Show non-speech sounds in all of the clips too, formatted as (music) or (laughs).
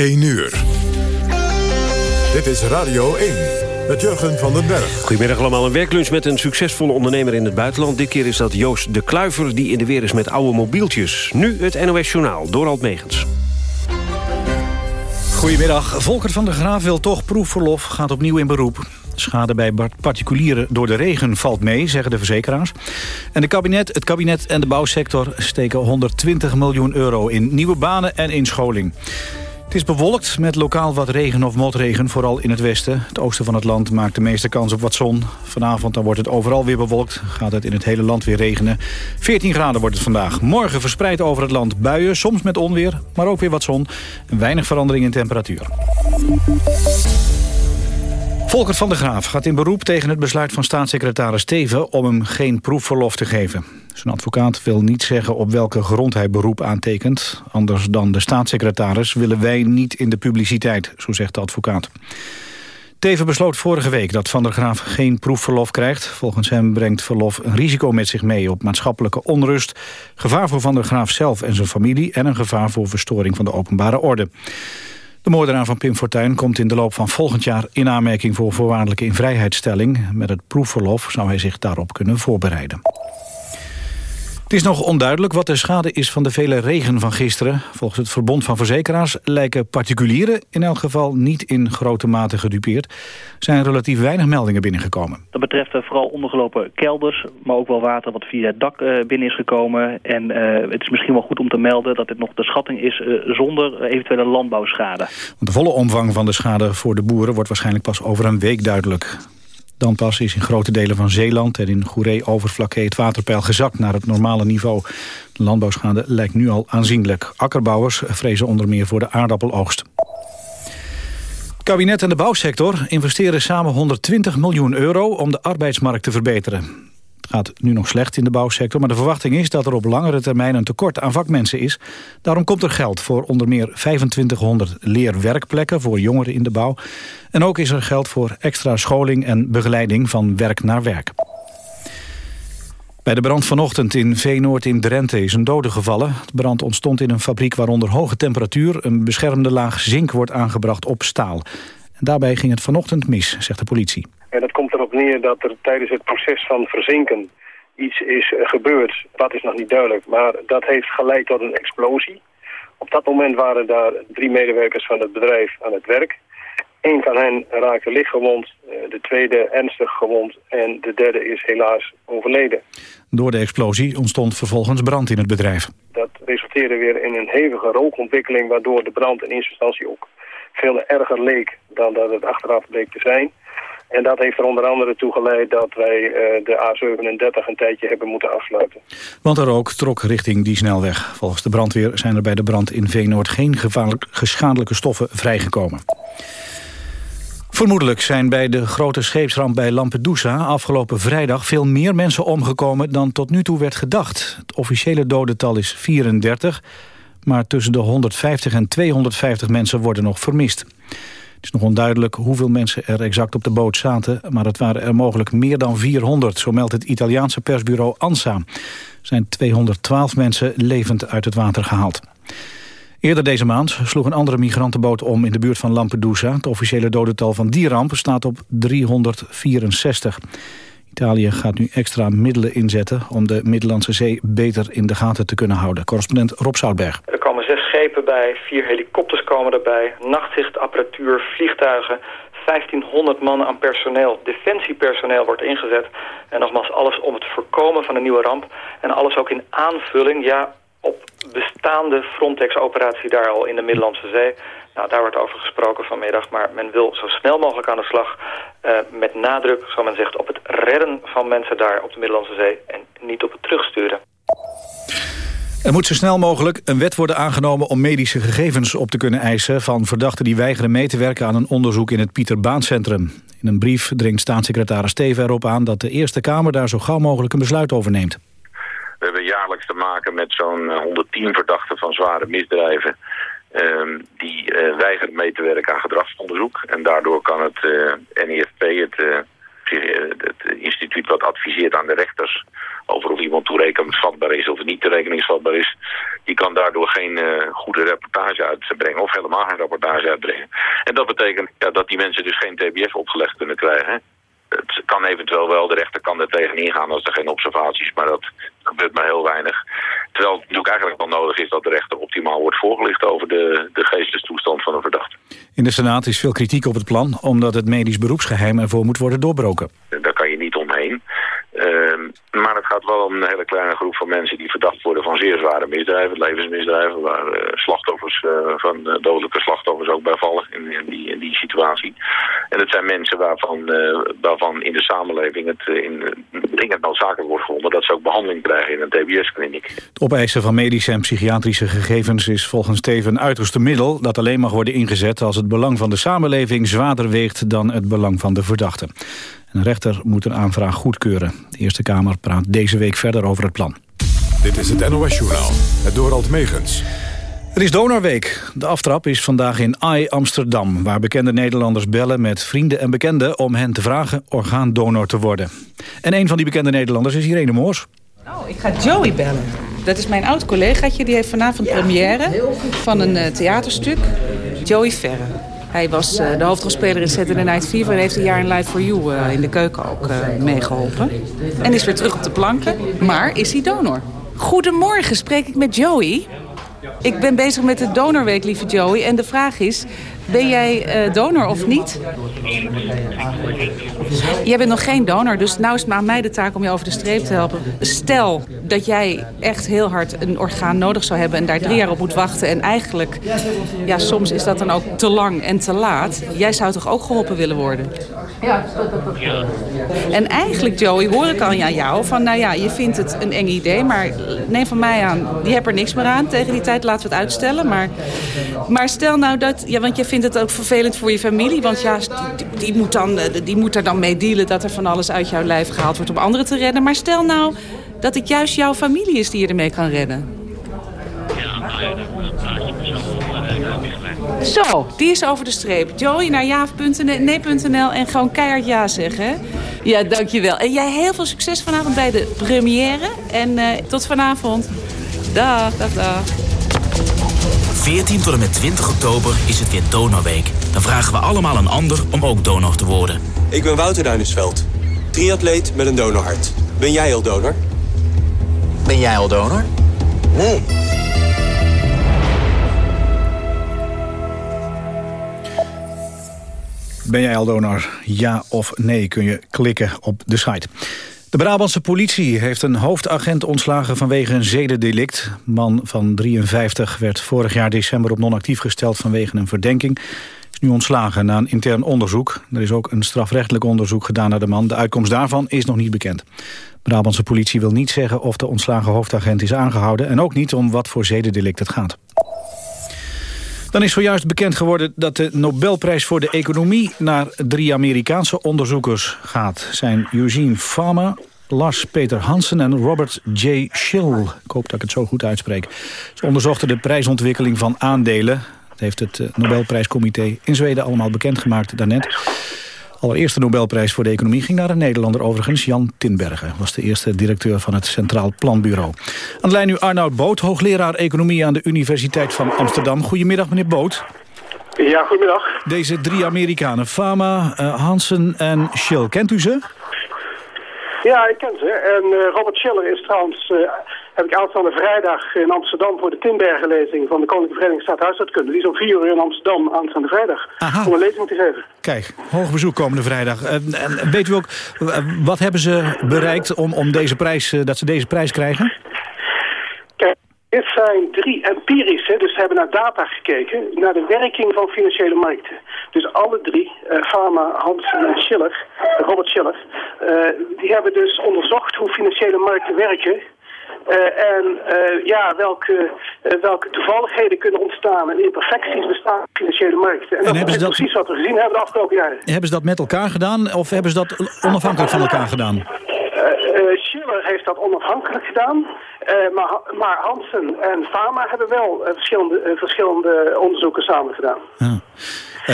1 uur. Dit is Radio 1 met Jurgen van den Berg. Goedemiddag allemaal. Een werklunch met een succesvolle ondernemer in het buitenland. Dit keer is dat Joost de Kluiver die in de weer is met oude mobieltjes. Nu het NOS Journaal, Dorald Megens. Goedemiddag. Volker van der Graaf wil toch proefverlof, gaat opnieuw in beroep. Schade bij particulieren door de regen valt mee, zeggen de verzekeraars. En de kabinet, het kabinet en de bouwsector steken 120 miljoen euro... in nieuwe banen en inscholing. Het is bewolkt met lokaal wat regen of motregen, vooral in het westen. Het oosten van het land maakt de meeste kans op wat zon. Vanavond dan wordt het overal weer bewolkt. Gaat het in het hele land weer regenen. 14 graden wordt het vandaag. Morgen verspreid over het land buien, soms met onweer, maar ook weer wat zon. Weinig verandering in temperatuur. Volkert van der Graaf gaat in beroep tegen het besluit van staatssecretaris Teven... om hem geen proefverlof te geven. Zijn advocaat wil niet zeggen op welke grond hij beroep aantekent. Anders dan de staatssecretaris willen wij niet in de publiciteit, zo zegt de advocaat. Teven besloot vorige week dat Van der Graaf geen proefverlof krijgt. Volgens hem brengt verlof een risico met zich mee op maatschappelijke onrust... gevaar voor Van der Graaf zelf en zijn familie... en een gevaar voor verstoring van de openbare orde. De moordenaar van Pim Fortuyn komt in de loop van volgend jaar in aanmerking voor voorwaardelijke invrijheidstelling. Met het proefverlof zou hij zich daarop kunnen voorbereiden. Het is nog onduidelijk wat de schade is van de vele regen van gisteren. Volgens het Verbond van Verzekeraars lijken particulieren in elk geval niet in grote mate gedupeerd. Er zijn relatief weinig meldingen binnengekomen. Dat betreft eh, vooral ondergelopen kelders, maar ook wel water wat via het dak eh, binnen is gekomen. En uh, het is misschien wel goed om te melden dat dit nog de schatting is uh, zonder eventuele landbouwschade. Want de volle omvang van de schade voor de boeren wordt waarschijnlijk pas over een week duidelijk. Dan pas is in grote delen van Zeeland en in Goeree-Overflakkee het waterpeil gezakt naar het normale niveau. De landbouwschade lijkt nu al aanzienlijk. Akkerbouwers vrezen onder meer voor de aardappeloogst. Het kabinet en de bouwsector investeren samen 120 miljoen euro om de arbeidsmarkt te verbeteren gaat nu nog slecht in de bouwsector... maar de verwachting is dat er op langere termijn een tekort aan vakmensen is. Daarom komt er geld voor onder meer 2500 leerwerkplekken... voor jongeren in de bouw. En ook is er geld voor extra scholing en begeleiding van werk naar werk. Bij de brand vanochtend in Veenoord in Drenthe is een dode gevallen. De brand ontstond in een fabriek waar onder hoge temperatuur... een beschermde laag zink wordt aangebracht op staal. En daarbij ging het vanochtend mis, zegt de politie. En dat komt erop neer dat er tijdens het proces van verzinken iets is eh, gebeurd. Dat is nog niet duidelijk, maar dat heeft geleid tot een explosie. Op dat moment waren daar drie medewerkers van het bedrijf aan het werk. Eén van hen raakte lichtgewond, eh, de tweede ernstig gewond en de derde is helaas overleden. Door de explosie ontstond vervolgens brand in het bedrijf. Dat resulteerde weer in een hevige rookontwikkeling waardoor de brand in eerste instantie ook veel erger leek dan dat het achteraf bleek te zijn. En dat heeft er onder andere toe geleid dat wij uh, de A37 een tijdje hebben moeten afsluiten. Want er ook trok richting die snelweg. Volgens de brandweer zijn er bij de brand in Veenoord geen gevaarlijk, geschadelijke stoffen vrijgekomen. Vermoedelijk zijn bij de grote scheepsramp bij Lampedusa afgelopen vrijdag veel meer mensen omgekomen dan tot nu toe werd gedacht. Het officiële dodental is 34, maar tussen de 150 en 250 mensen worden nog vermist. Het is nog onduidelijk hoeveel mensen er exact op de boot zaten... maar het waren er mogelijk meer dan 400, zo meldt het Italiaanse persbureau ANSA. Er zijn 212 mensen levend uit het water gehaald. Eerder deze maand sloeg een andere migrantenboot om in de buurt van Lampedusa. Het officiële dodental van die ramp staat op 364. Italië gaat nu extra middelen inzetten om de Middellandse Zee beter in de gaten te kunnen houden. Correspondent Rob Zoutberg. Er komen zes schepen bij, vier helikopters komen erbij, nachtzichtapparatuur, vliegtuigen, 1500 man aan personeel, defensiepersoneel wordt ingezet. En nogmaals, alles om het voorkomen van een nieuwe ramp. En alles ook in aanvulling, ja, op bestaande Frontex-operatie daar al in de Middellandse Zee. Nou, daar wordt over gesproken vanmiddag, maar men wil zo snel mogelijk aan de slag... Uh, met nadruk, zoals men zegt, op het redden van mensen daar op de Middellandse Zee... en niet op het terugsturen. Er moet zo snel mogelijk een wet worden aangenomen om medische gegevens op te kunnen eisen van verdachten die weigeren mee te werken aan een onderzoek in het Pieter Baan Centrum. In een brief dringt staatssecretaris Steven erop aan dat de Eerste Kamer daar zo gauw mogelijk een besluit over neemt. We hebben jaarlijks te maken met zo'n 110 eh, verdachten van zware misdrijven. Uh, die uh, weigeren mee te werken aan gedragsonderzoek. En daardoor kan het eh, NIFP, het, het, instituut wat adviseert aan de rechters... over of iemand toerekeningsvatbaar is of niet toerekeningsvatbaar is... die kan daardoor geen goede reportage uitbrengen of helemaal geen rapportage uitbrengen. En dat betekent ja, dat die mensen dus geen TBS opgelegd kunnen krijgen het kan eventueel wel, de rechter kan er tegenin gaan als er geen observaties, maar dat gebeurt maar heel weinig. Terwijl het natuurlijk eigenlijk wel nodig is dat de rechter optimaal wordt voorgelicht over de, de geestestoestand van een verdachte. In de Senaat is veel kritiek op het plan, omdat het medisch beroepsgeheim ervoor moet worden doorbroken. Daar kan je niet omheen. Ehm, maar het gaat wel om een hele kleine groep van mensen die verdacht worden van zeer zware misdrijven, levensmisdrijven, waar uh, slachtoffers uh, van uh, dodelijke slachtoffers ook bij vallen in, in, die, die situatie. En het zijn mensen waarvan, waarvan in de samenleving het in, dringend noodzakelijk wordt gevonden dat ze ook behandeling krijgen in een TBS-kliniek. Het opeisen van medische en psychiatrische gegevens is volgens Steven uiterste middel dat alleen mag worden ingezet als het belang van de samenleving zwaarder weegt dan het belang van de verdachte. Een rechter moet een aanvraag goedkeuren. De Eerste Kamer praat deze week verder over het plan. Dit is het NOS-journaal, het Dorald Megens. Het is Donorweek. De aftrap is vandaag in AI Amsterdam... waar bekende Nederlanders bellen met vrienden en bekenden... om hen te vragen orgaandonor te worden. En een van die bekende Nederlanders is Irene Moors. Oh, ik ga Joey bellen. Dat is mijn oud-collegaatje. Die heeft vanavond première van een eh, theaterstuk. Joey Verre. Hij was uh, de hoofdrolspeler in Saturday Night Fever... en heeft een jaar in Live for You uh, in de keuken ook uh, meegeholpen. En is weer terug op de planken. Maar is hij donor? Goedemorgen, spreek ik met Joey? Ik ben bezig met de donorweek, lieve Joey. En de vraag is, ben jij uh, donor of niet? Jij bent nog geen donor, dus nou is het maar aan mij de taak om je over de streep te helpen. Stel dat jij echt heel hard een orgaan nodig zou hebben... en daar drie jaar op moet wachten. En eigenlijk, ja, soms is dat dan ook te lang en te laat. Jij zou toch ook geholpen willen worden? Ja. En eigenlijk, Joey, hoor ik al aan jou van... nou ja, je vindt het een eng idee, maar neem van mij aan... die heb er niks meer aan. Tegen die tijd laten we het uitstellen. Maar, maar stel nou dat... ja, want je vindt het ook vervelend voor je familie. Want ja, die, moet dan, die moet er dan mee dealen dat er van alles uit jouw lijf gehaald wordt om anderen te redden. Maar stel nou dat het juist jouw familie is die je ermee kan redden. Zo, die is over de streep. Joey naar jaaf.nl en gewoon keihard ja zeggen. Ja, dankjewel. En jij heel veel succes vanavond bij de première. En uh, tot vanavond. Dag, dag, dag. 14 tot en met 20 oktober is het weer Donorweek. Dan vragen we allemaal een ander om ook donor te worden. Ik ben Wouter Duinesveld. Triatleet met een donorhart. Ben jij al donor? Ben jij al donor? Nee. Ben jij al donor? Ja of nee kun je klikken op de site. De Brabantse politie heeft een hoofdagent ontslagen vanwege een zedendelict. Man van 53 werd vorig jaar december op non-actief gesteld vanwege een verdenking. Is nu ontslagen na een intern onderzoek. Er is ook een strafrechtelijk onderzoek gedaan naar de man. De uitkomst daarvan is nog niet bekend. Brabantse politie wil niet zeggen of de ontslagen hoofdagent is aangehouden... en ook niet om wat voor zedendelict het gaat. Dan is zojuist bekend geworden dat de Nobelprijs voor de economie... naar drie Amerikaanse onderzoekers gaat. Zijn Eugene Farmer, Lars Peter Hansen en Robert J. Schill. Ik hoop dat ik het zo goed uitspreek. Ze onderzochten de prijsontwikkeling van aandelen. Dat heeft het eh, Nobelprijscomité in Zweden allemaal bekendgemaakt daarnet. Allereerste Nobelprijs voor de economie ging naar een Nederlander overigens. Jan Tinbergen was de eerste directeur van het Centraal Planbureau. Aan de lijn nu Arnoud Boot, hoogleraar economie aan de Universiteit van Amsterdam. Goedemiddag meneer Boot. Ja, goedemiddag. Deze drie Amerikanen, Fama, uh, Hansen en Shell, kent u ze? Ja, ik ken ze. En uh, Robert Schiller is trouwens, uh, heb ik aanstaande vrijdag in Amsterdam voor de Tinbergenlezing van de Koninklijke Vereniging Staatshuishoudkunde. Die is om vier uur in Amsterdam aanstaande vrijdag Aha. om een lezing te geven. Kijk, hoog bezoek komende vrijdag. En, en weet u ook, wat hebben ze bereikt om, om deze prijs, dat ze deze prijs krijgen? Kijk, dit zijn drie empirische, dus ze hebben naar data gekeken, naar de werking van financiële markten. Dus alle drie, uh, Pharma, Hansen en Schiller, Robert Schiller, uh, die hebben dus onderzocht hoe financiële markten werken. Uh, en uh, ja, welke, uh, welke toevalligheden kunnen ontstaan en imperfecties bestaan in financiële markten. En, en dat is dat... precies wat we gezien hebben de afgelopen jaren. Hebben ze dat met elkaar gedaan of hebben ze dat onafhankelijk van elkaar gedaan? Schiller heeft dat onafhankelijk gedaan. maar, maar Hansen en Pharma hebben wel verschillende, verschillende onderzoeken samen gedaan. Ja.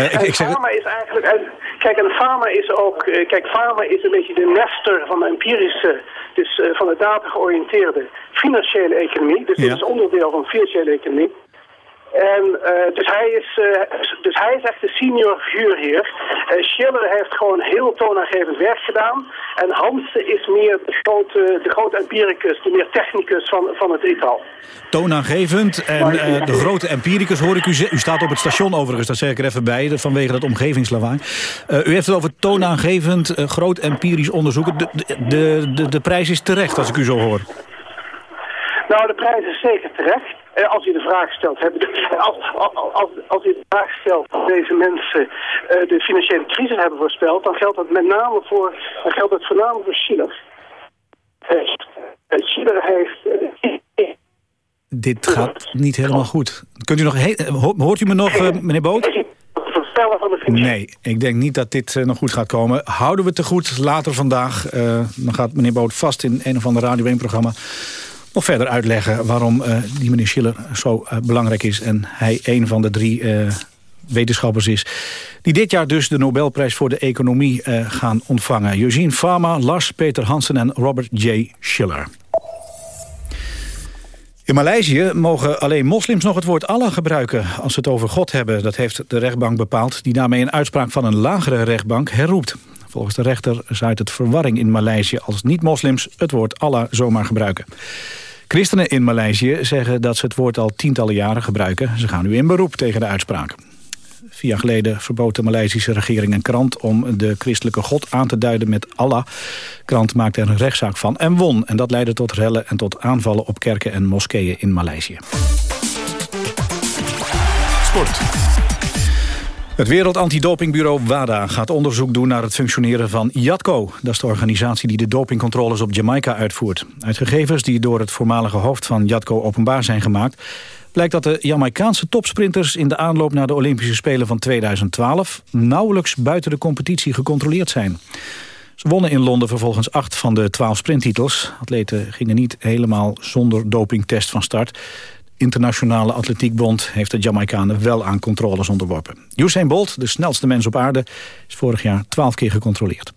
Ik, en ik zeg... pharma is eigenlijk... En, kijk, en pharma is ook... kijk, pharma is een beetje de nester van de empirische... Dus van de data georiënteerde financiële economie. Dus ja. dat is onderdeel van financiële economie. En uh, dus, hij is, uh, dus hij is echt de senior figuur hier. Uh, Schiller heeft gewoon heel toonaangevend werk gedaan. En Hansen is meer de grote, de grote empiricus, de meer technicus van, van het drietal. Toonaangevend en de grote empiricus hoor ik u U staat op het station overigens, dat zeg ik er even bij, vanwege dat omgevingslawaai. u heeft het over toonaangevend, groot empirisch onderzoek. De, de, de, de prijs is terecht als ik u zo hoor. Nou, de prijs is zeker terecht. Eh, als u de vraag stelt, hebben (laughs) als, als, als u de vraag stelt of deze mensen uh, de financiële crisis hebben voorspeld, dan geldt dat met name voor, dan geldt dat voornamelijk voor Schiller. Schiller heeft... Dit gaat niet helemaal goed. Kunt u nog hoort u me nog, meneer Boot? Nee, ik denk niet dat dit nog goed gaat komen. Houden we het te goed later vandaag. dan gaat meneer Boot vast in een of ander Radio 1-programma nog verder uitleggen waarom uh, die meneer Schiller zo uh, belangrijk is... en hij een van de drie uh, wetenschappers is... die dit jaar dus de Nobelprijs voor de economie gaan ontvangen. Eugene Fama, Lars Peter Hansen en Robert J. Schiller. In Maleisië mogen alleen moslims nog het woord Allah gebruiken... als ze het over God hebben. Dat heeft de rechtbank bepaald... die daarmee een uitspraak van een lagere rechtbank herroept. Volgens de rechter zaait het verwarring in Maleisië... als niet-moslims het woord Allah zomaar gebruiken. Christenen in Maleisië zeggen dat ze het woord al tientallen jaren gebruiken. Ze gaan nu in beroep tegen de uitspraak. Vier jaar geleden verbood de Maleisische regering een krant... om de christelijke god aan te duiden met Allah. De krant maakte er een rechtszaak van en won. En dat leidde tot rellen en tot aanvallen op kerken en moskeeën in Maleisië. Sport. Het Wereld Antidopingbureau WADA gaat onderzoek doen naar het functioneren van JATCO. Dat is de organisatie die de dopingcontroles op Jamaica uitvoert. Uit gegevens die door het voormalige hoofd van JATCO openbaar zijn gemaakt... blijkt dat de Jamaicaanse topsprinters in de aanloop naar de Olympische Spelen van 2012... nauwelijks buiten de competitie gecontroleerd zijn. Ze wonnen in Londen vervolgens acht van de twaalf sprinttitels. Atleten gingen niet helemaal zonder dopingtest van start. Internationale Atletiekbond heeft de Jamaicanen wel aan controles onderworpen. Usain Bolt, de snelste mens op aarde, is vorig jaar twaalf keer gecontroleerd.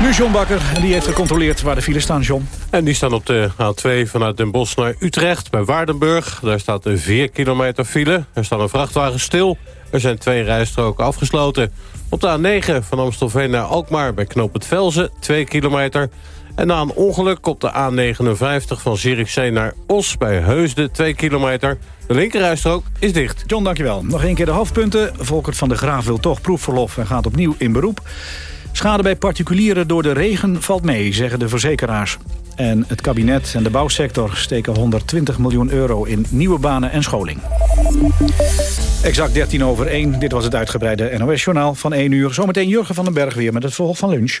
Nu John Bakker, en die heeft gecontroleerd waar de files staan, John. En die staan op de A2 vanuit Den Bosch naar Utrecht, bij Waardenburg. Daar staat een 4 kilometer file. Er staat een vrachtwagen stil. Er zijn twee rijstroken afgesloten. Op de A9 van Amstelveen naar Alkmaar bij Knoop het Velzen, 2 kilometer. En na een ongeluk op de A59 van Zierikzee naar Os bij Heusden, 2 kilometer. De linkerrijstrook is dicht. John, dankjewel. Nog één keer de hoofdpunten. Volkert van de Graaf wil toch proefverlof en gaat opnieuw in beroep. Schade bij particulieren door de regen valt mee, zeggen de verzekeraars. En het kabinet en de bouwsector steken 120 miljoen euro in nieuwe banen en scholing. Exact 13 over 1. Dit was het uitgebreide NOS-journaal van 1 uur. Zometeen Jurgen van den Berg weer met het vervolg van lunch.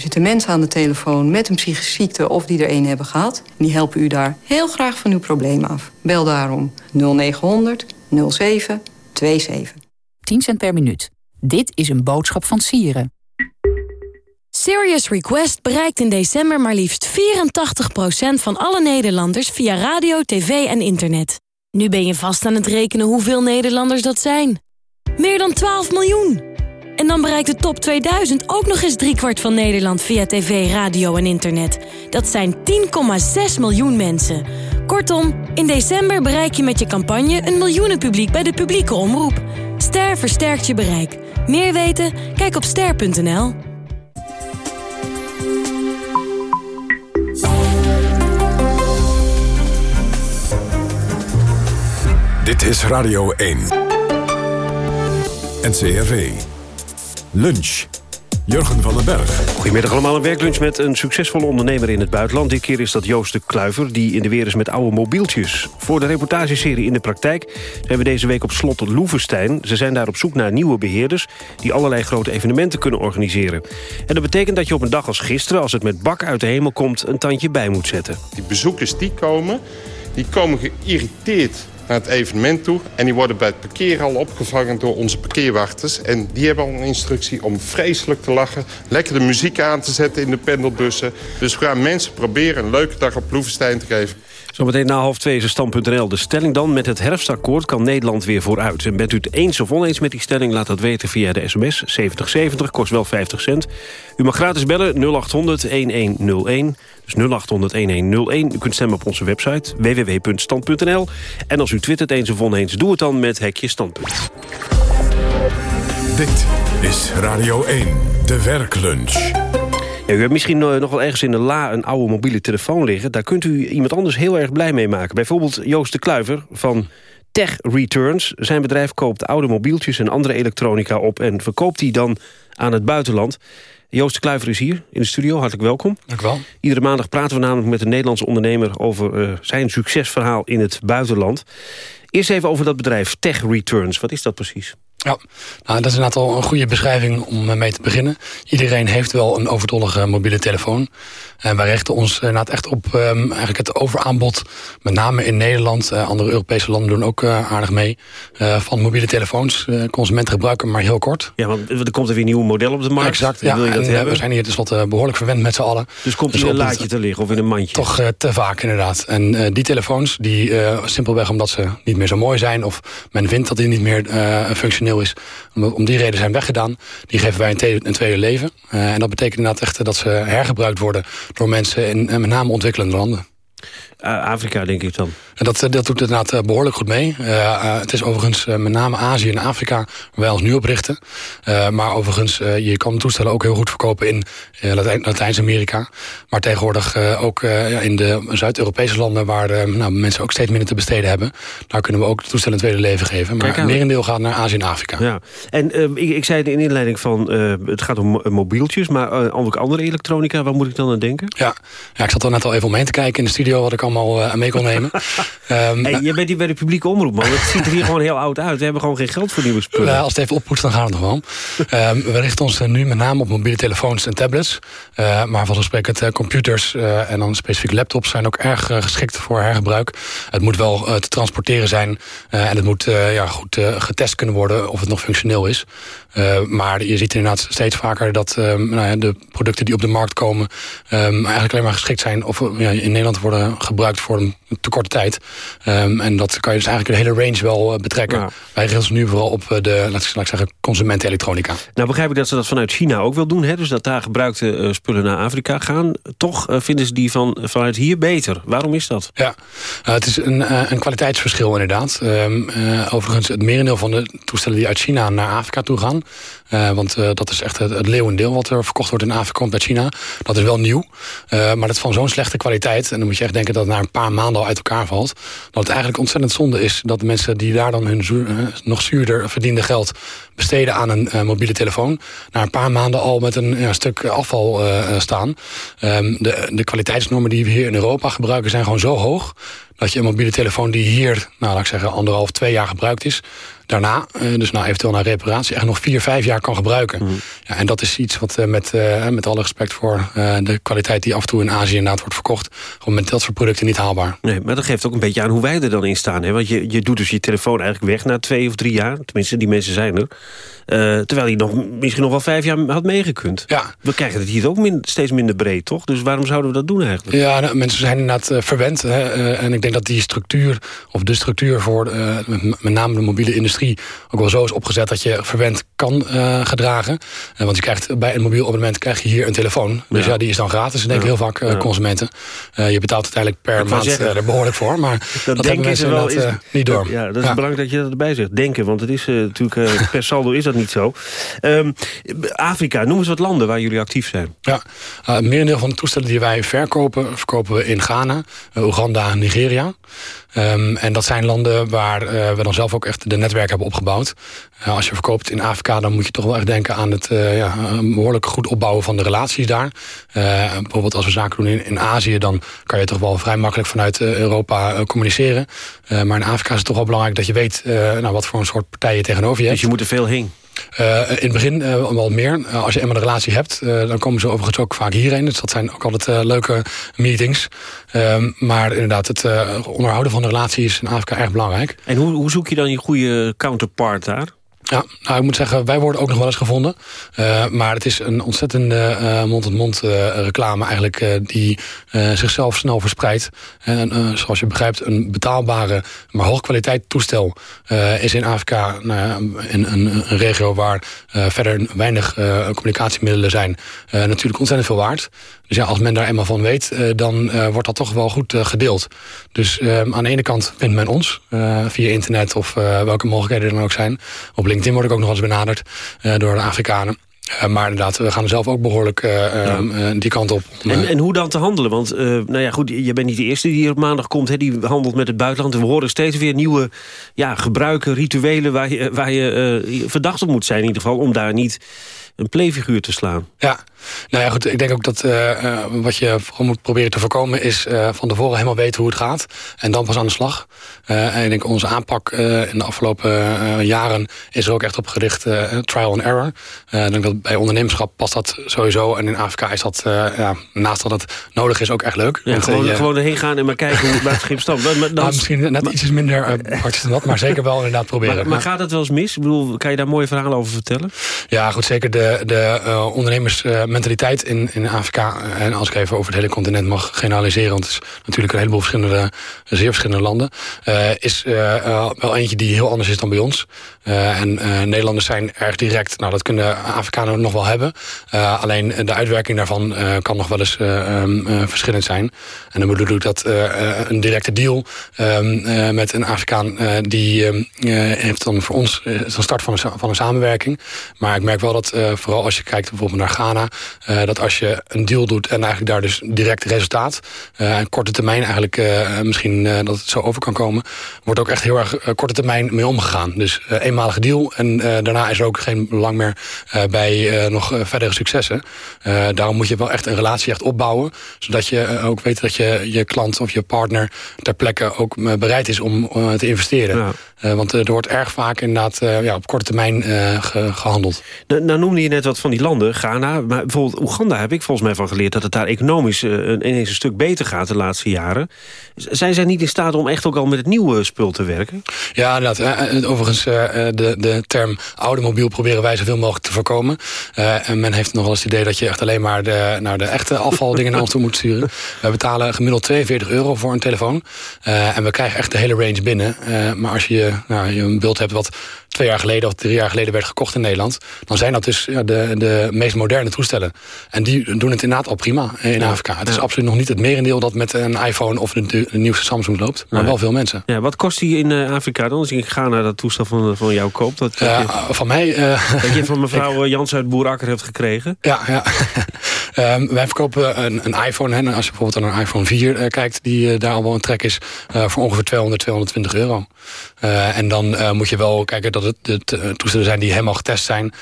Er zitten mensen aan de telefoon met een psychische ziekte of die er een hebben gehad. Die helpen u daar heel graag van uw probleem af. Bel daarom 0900 0727. 10 cent per minuut. Dit is een boodschap van Sieren. Serious Request bereikt in december maar liefst 84% van alle Nederlanders via radio, tv en internet. Nu ben je vast aan het rekenen hoeveel Nederlanders dat zijn. Meer dan 12 miljoen! En dan bereikt de top 2000 ook nog eens driekwart van Nederland via tv, radio en internet. Dat zijn 10,6 miljoen mensen. Kortom, in december bereik je met je campagne een miljoenenpubliek bij de publieke omroep. Ster versterkt je bereik. Meer weten? Kijk op ster.nl. Dit is Radio 1. NCRV. Lunch. Jurgen van den Berg. Goedemiddag allemaal, een werklunch met een succesvolle ondernemer in het buitenland. Dit keer is dat Joost de Kluiver, die in de weer is met oude mobieltjes. Voor de reportageserie In de Praktijk zijn we deze week op slot Loevestein. Ze zijn daar op zoek naar nieuwe beheerders... die allerlei grote evenementen kunnen organiseren. En dat betekent dat je op een dag als gisteren... als het met bak uit de hemel komt, een tandje bij moet zetten. Die bezoekers die komen, die komen geïrriteerd naar het evenement toe. En die worden bij het parkeren al opgevangen door onze parkeerwachters. En die hebben al een instructie om vreselijk te lachen. Lekker de muziek aan te zetten in de pendelbussen. Dus we gaan mensen proberen een leuke dag op Loevestein te geven. Zometeen na half twee is stand.nl. De stelling dan met het herfstakkoord kan Nederland weer vooruit. En bent u het eens of oneens met die stelling, laat dat weten via de sms. 7070 kost wel 50 cent. U mag gratis bellen 0800-1101. Dus 0800-1101. U kunt stemmen op onze website www.stand.nl. En als u twittert eens of oneens, doe het dan met hekje standpunt. Dit is Radio 1, de werklunch. Ja, u hebt misschien eh, nog wel ergens in de la een oude mobiele telefoon liggen. Daar kunt u iemand anders heel erg blij mee maken. Bijvoorbeeld Joost de Kluiver van Tech Returns. Zijn bedrijf koopt oude mobieltjes en andere elektronica op... en verkoopt die dan aan het buitenland. Joost de Kluiver is hier in de studio. Hartelijk welkom. Dank u wel. Iedere maandag praten we namelijk met een Nederlandse ondernemer... over uh, zijn succesverhaal in het buitenland. Eerst even over dat bedrijf Tech Returns. Wat is dat precies? Ja, nou, dat is inderdaad een goede beschrijving om mee te beginnen. Iedereen heeft wel een overtollige mobiele telefoon. En wij richten ons inderdaad echt op um, eigenlijk het overaanbod... met name in Nederland, uh, andere Europese landen doen ook uh, aardig mee... Uh, van mobiele telefoons. consumenten gebruiken maar heel kort. Ja, want er komt er weer een nieuw model op de markt. Exact, ja. En, we zijn hier tenslotte behoorlijk verwend met z'n allen. Dus komt dus in een laadje te liggen of in een mandje? Toch te vaak inderdaad. En die telefoons, die simpelweg omdat ze niet meer zo mooi zijn... of men vindt dat die niet meer functioneel is... Om, om, die reden zijn weggedaan. Die geven wij een, een tweede leven. en dat betekent inderdaad echt dat ze hergebruikt worden door mensen in met name ontwikkelende landen. Afrika, denk ik dan. En dat, dat doet inderdaad behoorlijk goed mee. Uh, het is overigens met name Azië en Afrika waar wij ons nu op richten. maar overigens, je kan toestellen ook heel goed verkopen in Latijn, Latijns-Amerika. Maar tegenwoordig ook in de Zuid-Europese landen... waar nou, mensen ook steeds minder te besteden hebben. Daar kunnen we ook toestellen een tweede leven geven. Maar het merendeel gaat naar Azië en Afrika. Ja. En ik, ik, zei in de inleiding van... het gaat om mobieltjes, maar ook andere elektronica. Waar moet ik dan aan denken? Ja, ja ik zat er net al even omheen te kijken in de studio... wat ik allemaal aan mee kon nemen. Um, (laughs) hey, je bent hier bij de publieke omroep, man. Het ziet er hier gewoon heel oud uit. We hebben gewoon geen geld voor nieuwe spullen. Nou, als het even oppoetst, dan gaat het nog wel. um, we richten ons nu met name op mobiele telefoons en tablets. Uh, maar vanzelfsprekend computers en dan specifiek laptops... zijn ook erg geschikt voor hergebruik. Het moet wel te transporteren zijn. en het moet ja, goed getest kunnen worden of het nog functioneel is. Maar je ziet inderdaad steeds vaker dat nou ja, de producten die op de markt komen... eigenlijk alleen maar geschikt zijn... of in Nederland worden gebruikt voor een te korte tijd. Um, en dat kan je dus eigenlijk de hele range wel betrekken. Ja. Wij richten ons nu vooral op de, laat ik, zeggen, consumentenelektronica. Nou begrijp ik dat ze dat vanuit China ook wel doen. Hè? Dus dat daar gebruikte spullen naar Afrika gaan. Toch vinden ze die van, vanuit hier beter. Waarom is dat? Ja, het is een, een kwaliteitsverschil inderdaad. Um, overigens, het merendeel van de toestellen die uit China naar Afrika toe gaan... want dat is echt het, het leeuwendeel wat er verkocht wordt in Afrika komt uit China. Dat is wel nieuw. maar dat is van zo'n slechte kwaliteit. En dan moet je echt denken dat het na een paar maanden al uit elkaar valt. Dat het eigenlijk ontzettend zonde is dat de mensen die daar dan hun nog zuurder verdiende geld besteden aan een mobiele telefoon, na een paar maanden al met een ja, stuk afval staan. Um, de, de kwaliteitsnormen die we hier in Europa gebruiken zijn gewoon zo hoog dat je een mobiele telefoon die hier, nou laat ik zeggen, anderhalf, twee jaar gebruikt is, daarna, uh, dus nou eventueel naar reparatie, echt nog vier, vijf jaar kan gebruiken. Mm. Ja, en dat is iets wat uh, met, uh, met alle respect voor de kwaliteit die af en toe in Azië inderdaad wordt verkocht, gewoon met dat soort producten niet haalbaar. Nee, maar dat geeft ook een beetje aan hoe wij er dan in staan. Hè? Want je, je doet dus je telefoon eigenlijk weg na twee of drie jaar. Tenminste, die mensen zijn er. terwijl hij nog, misschien nog wel vijf jaar had meegekund. Ja. We krijgen het hier ook min, steeds minder breed, toch? Dus waarom zouden we dat doen eigenlijk? Ja, nou, mensen zijn inderdaad verwend. Hè? en ik denk dat die structuur, of de structuur voor met, met name de mobiele industrie ook wel zo is opgezet dat je verwend kan uh, gedragen. Uh, want je krijgt bij een mobiel abonnement krijg je hier een telefoon. Dus ja, ja die is dan gratis. denk ik heel vaak consumenten. je betaalt uiteindelijk per maand er behoorlijk voor. Maar dat, dat hebben mensen wel is, niet door. Ja, dat is belangrijk dat je dat erbij zegt. Denken, want het is natuurlijk (laughs) per saldo is dat niet zo. Um, Afrika, noem eens wat landen waar jullie actief zijn. Ja, merendeel van de toestellen die wij verkopen... verkopen we in Ghana, Oeganda, Nigeria. Um, en dat zijn landen waar uh, we dan zelf ook echt de netwerk hebben opgebouwd. Uh, als je verkoopt in Afrika, dan moet je toch wel echt denken aan het uh, ja, behoorlijk goed opbouwen van de relaties daar. bijvoorbeeld als we zaken doen in, in Azië, dan kan je toch wel vrij makkelijk vanuit Europa communiceren. maar in Afrika is het toch wel belangrijk dat je weet nou, wat voor een soort partij je tegenover je hebt. Dus je moet er veel heen. Uh, in het begin uh, wel meer. Uh, als je eenmaal een relatie hebt, dan komen ze overigens ook vaak hierheen. Dus dat zijn ook altijd leuke meetings. Ehm, maar inderdaad, het onderhouden van de relatie is in Afrika erg belangrijk. En hoe, hoe zoek je dan je goede counterpart daar? Ja, nou, ik moet zeggen, wij worden ook nog wel eens gevonden. Uh, maar het is een ontzettende uh, mond-tot-mond uh, reclame eigenlijk... die zichzelf snel verspreidt. En zoals je begrijpt, een betaalbare, maar hoogkwaliteit toestel... is in Afrika nou in, een, een, regio waar verder weinig communicatiemiddelen zijn... natuurlijk ontzettend veel waard. Dus ja, als men daar eenmaal van weet, dan wordt dat toch wel goed gedeeld. Dus aan de ene kant vindt men ons via internet of welke mogelijkheden er dan ook zijn... op LinkedIn word ik ook nog eens benaderd door de Afrikanen. Uh, maar inderdaad, we gaan zelf ook behoorlijk uh, ja. die kant op. En, en, hoe dan te handelen? Want nou ja, goed, je bent niet de eerste die hier op maandag komt... Hè, die handelt met het buitenland. En we horen steeds weer nieuwe ja, gebruiken, rituelen... waar je, waar je verdacht op moet zijn in ieder geval... om daar niet een playfiguur te slaan. Ja, nou ja, goed. Ik denk ook dat uh, wat je vooral moet proberen te voorkomen... is uh, van tevoren helemaal weten hoe het gaat. En dan pas aan de slag. en ik denk onze aanpak in de afgelopen jaren... is er ook echt op gericht trial and error. ik denk dat bij ondernemerschap past dat sowieso. En in Afrika is dat, ja, naast dat het nodig is, ook echt leuk. Ja, gewoon, gewoon erheen gaan en maar kijken hoe het bij het schip. (laughs) Maar, dan... nou, misschien net iets minder hard dan dat, maar zeker wel inderdaad proberen. Maar, maar, gaat het wel eens mis? Ik bedoel, kan je daar mooie verhalen over vertellen? Ja, goed. Zeker de, de ondernemers mentaliteit in, in Afrika, eh, en als ik even over het hele continent mag generaliseren, want het is natuurlijk een heleboel verschillende, zeer verschillende landen, uh, is uh, wel eentje die heel anders is dan bij ons. En Nederlanders zijn erg direct. Nou, dat kunnen Afrikanen nog wel hebben. alleen de uitwerking daarvan kan nog wel eens um, verschillend zijn. En dan bedoel ik dat een directe deal um, met een Afrikaan... die um, heeft dan voor ons de start van een, van een samenwerking. Maar ik merk wel dat vooral als je kijkt bijvoorbeeld naar Ghana... Uh, dat als je een deal doet en eigenlijk daar dus direct resultaat... Uh, en korte termijn eigenlijk misschien dat het zo over kan komen... wordt ook echt heel erg korte termijn mee omgegaan. Dus eenmalige deal en daarna is er ook geen belang meer bij nog verdere successen. daarom moet je wel echt een relatie echt opbouwen... zodat je ook weet dat je je klant of je partner ter plekke ook bereid is om te investeren. Ja. Uh, want er wordt erg vaak inderdaad uh, ja, op korte termijn uh, ge gehandeld. Nou, nou, noemde je net wat van die landen, Ghana. Maar bijvoorbeeld Oeganda heb ik volgens mij van geleerd... dat het daar economisch ineens een stuk beter gaat de laatste jaren. Zijn zij niet in staat om echt ook al met het nieuwe spul te werken? Ja, inderdaad. overigens, de, de term oude mobiel proberen wij zoveel mogelijk te voorkomen. en men heeft nog wel eens het idee dat je echt alleen maar de, nou, de echte afvaldingen naar ons toe moet sturen. We betalen gemiddeld 42 euro voor een telefoon. en we krijgen echt de hele range binnen. maar als je nou, je een beeld hebt wat twee jaar geleden of drie jaar geleden werd gekocht in Nederland... dan zijn dat dus ja, de, de meest moderne toestellen. En die doen het inderdaad al prima in Afrika. Het is absoluut nog niet het merendeel dat met een iPhone of de, de, nieuwste Samsung loopt. Maar wel veel mensen. Ja, wat kost die in Afrika dan? Als ik ga naar dat toestel van, van jou koop. Dat, dat je, van mij... Dat je van mevrouw (laughs) Jans uit Boerakker hebt gekregen. Ja, ja. um, (laughs) wij verkopen een, een iPhone. Hè, als je bijvoorbeeld naar een iPhone 4 uh, kijkt... die daar al wel een trek is... voor ongeveer 200, 220 euro. en dan moet je wel kijken dat het, het toestellen zijn die helemaal getest zijn.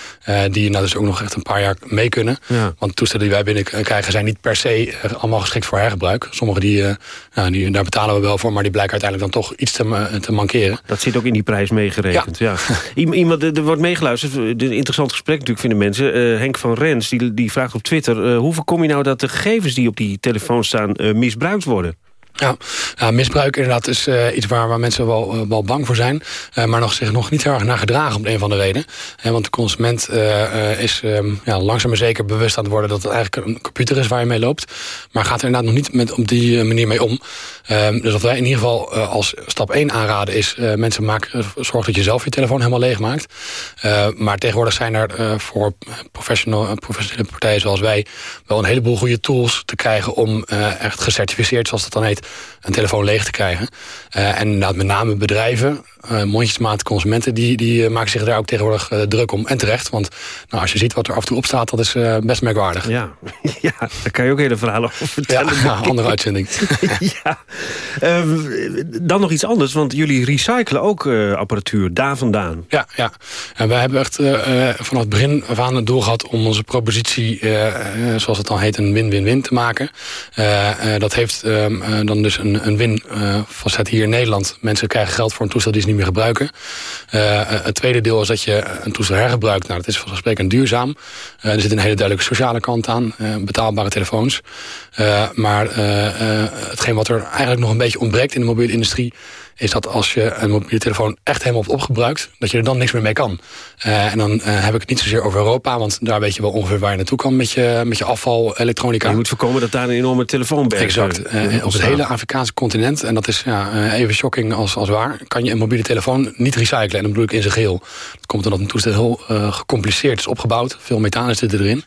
die nou dus ook nog echt een paar jaar mee kunnen. Ja. Want toestellen die wij binnenkrijgen zijn niet per se allemaal geschikt voor hergebruik. Sommige die, nou, die, daar betalen we wel voor... maar die blijken uiteindelijk dan toch iets te, te mankeren. Dat zit ook in die prijs meegerekend. Ja. ja. (laughs) Iemand, er wordt meegeluisterd. Een interessant gesprek natuurlijk vinden mensen. Henk van Rens die, die vraagt op Twitter... Hoe voorkom je nou dat de gegevens die op die telefoon staan... Misbruikt worden? Ja, misbruik inderdaad is uh, iets waar, waar mensen wel, uh, wel bang voor zijn. Uh, maar nog, zich nog niet heel erg naar gedragen om een van de reden. want de consument is um, ja, langzaam maar zeker bewust aan het worden... dat het eigenlijk een computer is waar je mee loopt. Maar gaat er inderdaad nog niet met, op die manier mee om. Um, dus wat wij in ieder geval als stap 1 aanraden is... mensen maak, zorg dat je zelf je telefoon helemaal leeg maakt. maar tegenwoordig zijn er voor professionele partijen zoals wij... wel een heleboel goede tools te krijgen om echt gecertificeerd, zoals dat dan heet een telefoon leeg te krijgen. En met name bedrijven Uh, mondjesmaat consumenten die, die maken zich daar ook tegenwoordig druk om. En terecht, want nou, als je ziet wat er af en toe op staat... dat is best merkwaardig. Ja. (laughs) ja, daar kan je ook hele verhalen over vertellen. (laughs) Ja, andere uitzending. (laughs) ja. Ehm, dan nog iets anders, want jullie recyclen ook apparatuur daar vandaan. Ja, ja. En wij hebben echt vanaf het begin af aan het doel gehad... om onze propositie, zoals het dan heet, een win-win-win te maken. dat heeft ehm, dan dus een, een win facet hier in Nederland. Mensen krijgen geld voor een toestel die niet meer gebruiken. Uh, het tweede deel is dat je een toestel hergebruikt. Nou, dat is vanzelfsprekend duurzaam. Uh, er zit een hele duidelijke sociale kant aan. Betaalbare telefoons. maar hetgeen wat er eigenlijk nog een beetje ontbreekt in de mobiele industrie is dat als je een mobiele telefoon echt helemaal hebt opgebruikt... dat je er dan niks meer mee kan. Uh, en dan uh, heb ik het niet zozeer over Europa... want daar weet je wel ongeveer waar je naartoe kan met je, met je afval, elektronica. Je moet voorkomen dat daar een enorme telefoonberg Exact. Uh, op het hele Afrikaanse continent, en dat is ja, even shocking als, als waar... kan je een mobiele telefoon niet recyclen. En dan bedoel ik in zijn geheel. Dat komt omdat een toestel heel gecompliceerd is opgebouwd. Veel methaan zit erin.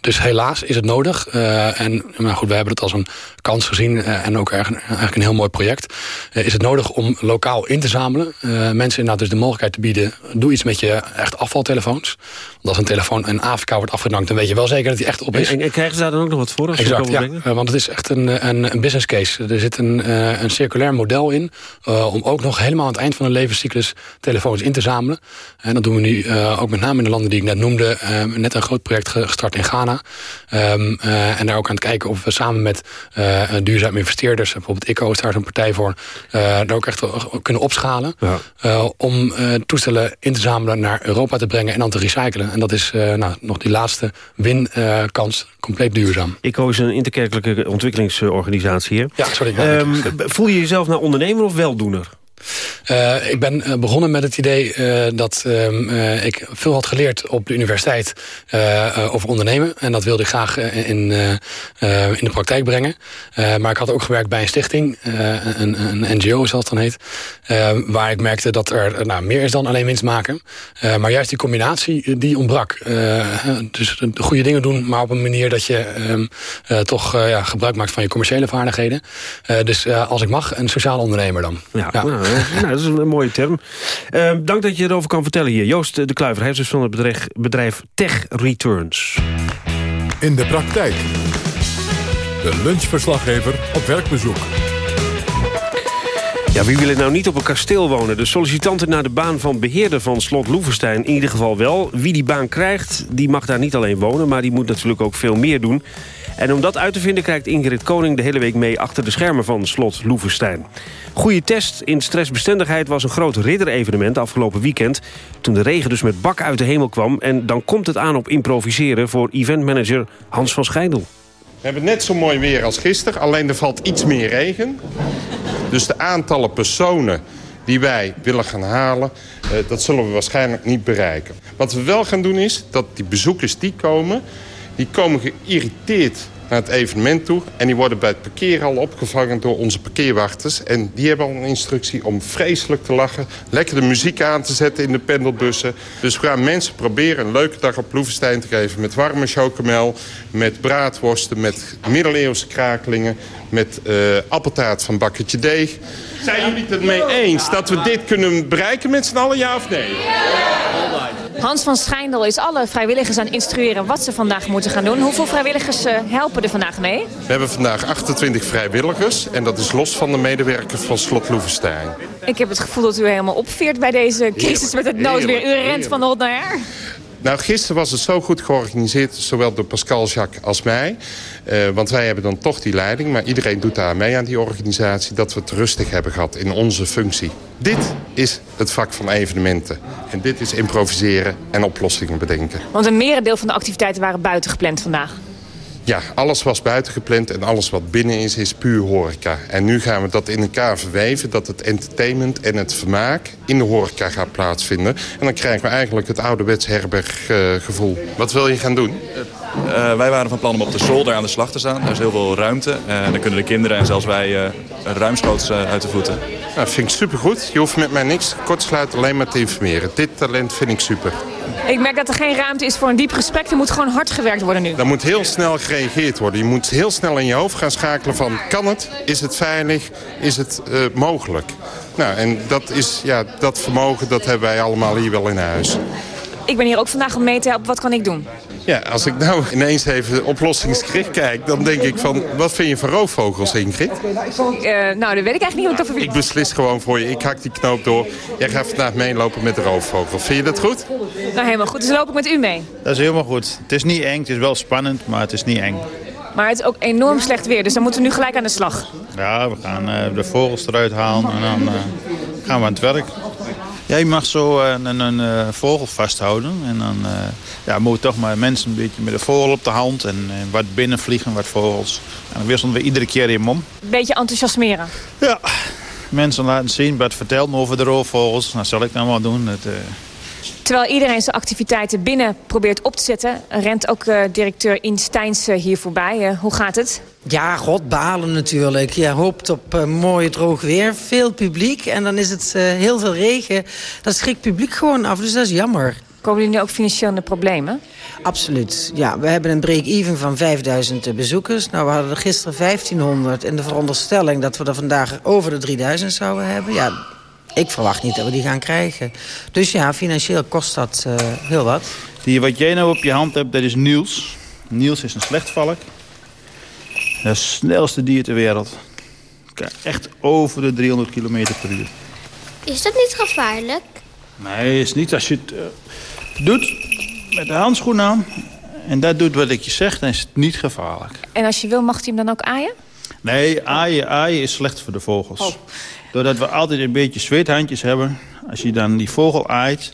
Dus helaas is het nodig. en maar goed, we hebben het als een kans gezien... en ook eigenlijk een heel mooi project. is het nodig om lokaal in te zamelen. Uh, mensen inderdaad dus de mogelijkheid te bieden... doe iets met je echt afvaltelefoons. Want als een telefoon in Afrika wordt afgedankt... dan weet je wel zeker dat hij echt op is. En, en krijgen ze daar dan ook nog wat voor? Als exact, ja. Uh, want het is echt een, een, een, business case. Er zit een, uh, een circulair model in... om ook nog helemaal aan het eind van de levenscyclus... telefoons in te zamelen. En dat doen we nu ook met name in de landen die ik net noemde. net een groot project gestart in Ghana. Um, en daar ook aan het kijken of we samen met duurzame investeerders... bijvoorbeeld ICO is daar zo'n partij voor... daar ook echt kunnen opschalen. Uh, om uh, toestellen in te zamelen naar Europa te brengen en dan te recyclen. En dat is uh, nou, nog die laatste winkans, compleet duurzaam. ICO is een interkerkelijke ontwikkelingsorganisatie hier. Ja, sorry. Um, voel je jezelf nou ondernemer of weldoener? Uh, ik ben uh, begonnen met het idee uh, dat ehm, ik veel had geleerd op de universiteit over ondernemen. En dat wilde ik graag in, in de praktijk brengen. maar ik had ook gewerkt bij een stichting, een, een, NGO zoals het dan heet. waar ik merkte dat er nou, meer is dan alleen winst maken. maar juist die combinatie, die ontbrak. dus de goede dingen doen, maar op een manier dat je um, toch ja, gebruik maakt van je commerciële vaardigheden. dus als ik mag, een sociaal ondernemer dan. Ja, ja. Nou, nou, dat is een mooie term. Uh, dank dat je erover kan vertellen hier. Joost de Kluiver, hij is dus van het bedrijf, bedrijf Tech Returns. In de praktijk. De lunchverslaggever op werkbezoek. Ja, wie wil het nou niet op een kasteel wonen? De sollicitanten naar de baan van beheerder van slot Loevestein in ieder geval wel. Wie die baan krijgt, die mag daar niet alleen wonen... maar die moet natuurlijk ook veel meer doen. En om dat uit te vinden krijgt Ingrid Koning de hele week mee... achter de schermen van slot Loevestein. Goede test in stressbestendigheid was een groot ridderevenement afgelopen weekend... toen de regen dus met bak uit de hemel kwam. En dan komt het aan op improviseren voor eventmanager Hans van Schijndel. We hebben net zo mooi weer als gisteren, alleen er valt iets meer regen. Dus de aantallen personen die wij willen gaan halen, eh, dat zullen we waarschijnlijk niet bereiken. Wat we wel gaan doen is dat die bezoekers die komen, die komen geïrriteerd naar het evenement toe. En die worden bij het parkeren al opgevangen door onze parkeerwachters. En die hebben al een instructie om vreselijk te lachen. Lekker de muziek aan te zetten in de pendelbussen. Dus we gaan mensen proberen een leuke dag op Loevestein te geven. Met warme chocomel, met braadworsten, met middeleeuwse krakelingen... met uh, appeltaart van Bakketje Deeg. Zijn jullie het ermee eens dat we dit kunnen bereiken met z'n allen, ja of nee? Hans van Schijndel is alle vrijwilligers aan het instrueren wat ze vandaag moeten gaan doen. Hoeveel vrijwilligers uh, helpen er vandaag mee? We hebben vandaag 28 vrijwilligers en dat is los van de medewerkers van Slot Loevestein. Ik heb het gevoel dat u helemaal opveert bij deze crisis met het noodweer. U rent van hot naar her. Nou, gisteren was het zo goed georganiseerd, zowel door Pascal Jacques als mij. Uh, want wij hebben dan toch die leiding, maar iedereen doet daar mee aan die organisatie... dat we het rustig hebben gehad in onze functie. Dit is het vak van evenementen. En dit is improviseren en oplossingen bedenken. Want een merendeel van de activiteiten waren buiten gepland vandaag. Ja, alles was buiten gepland en alles wat binnen is, is puur horeca. En nu gaan we dat in elkaar verweven, dat het entertainment en het vermaak in de horeca gaat plaatsvinden. En dan krijgen we eigenlijk het ouderwets herberggevoel. Uh, Wat wil je gaan doen? Uh, wij waren van plan om op de zolder aan de slag te staan. Er is heel veel ruimte. Uh, dan kunnen de kinderen en zelfs wij uh, ruimschoots uit de voeten. Dat vind ik supergoed. Je hoeft met mij niks kort sluiten, alleen maar te informeren. Dit talent vind ik super. Ik merk dat er geen ruimte is voor een diep gesprek. Er moet gewoon hard gewerkt worden nu. Er moet heel snel gereageerd worden. Je moet heel snel in je hoofd gaan schakelen van... kan het? Is het veilig? Is het uh, mogelijk? Nou, en dat, is, ja, dat vermogen dat hebben wij allemaal hier wel in huis. Ik ben hier ook vandaag om mee te helpen. Wat kan ik doen? Ja, als ik nou ineens even oplossingsgericht kijk... dan denk ik van, wat vind je van roofvogels, Ingrid? Uh, nou, dat weet ik eigenlijk niet. Wat ik. Ik beslis gewoon voor je. Ik hak die knoop door. Jij gaat vandaag meelopen met de roofvogel. Vind je dat goed? Nou, helemaal goed. Dus loop ik met u mee. Dat is helemaal goed. Het is niet eng. Het is wel spannend, maar het is niet eng. Maar het is ook enorm slecht weer, dus dan moeten we nu gelijk aan de slag. Ja, we gaan uh, de vogels eruit halen en dan uh, gaan we aan het werk. Ja, je mag zo een, een, een vogel vasthouden. En dan uh, ja, moeten toch maar mensen een beetje met de vogel op de hand. En, en wat binnenvliegen, wat vogels. En dan wisselen we iedere keer in om. Beetje enthousiasmeren. Ja, mensen laten zien, wat vertelt me over de roofvogels. Dat zal ik dan wel doen. Uh... Terwijl iedereen zijn activiteiten binnen probeert op te zetten... rent ook uh, directeur In Steins hier voorbij. hoe gaat het? Ja, god, balen natuurlijk. Je hoopt op uh, mooi droog weer, veel publiek. En dan is het heel veel regen. Dat schrikt publiek gewoon af, dus dat is jammer. Komen jullie nu ook financieel in de problemen? Absoluut. Ja, we hebben een break-even van 5000 bezoekers. Nou, we hadden er gisteren 1500 in de veronderstelling... dat we er vandaag over de 3000 zouden hebben. Ja, ik verwacht niet dat we die gaan krijgen. Dus ja, financieel kost dat uh, heel wat. Die wat jij nou op je hand hebt, dat is Niels. Niels is een slechtvalk. Het snelste dier ter wereld. Echt over de 300 km per uur. Is dat niet gevaarlijk? Nee, is niet. Als je het uh, doet met de handschoen aan... en dat doet wat ik je zeg, dan is het niet gevaarlijk. En als je wil, mag hij hem dan ook aaien? Nee, aaien, aaien is slecht voor de vogels. Oh. Doordat we altijd een beetje zweethandjes hebben... als je dan die vogel aait...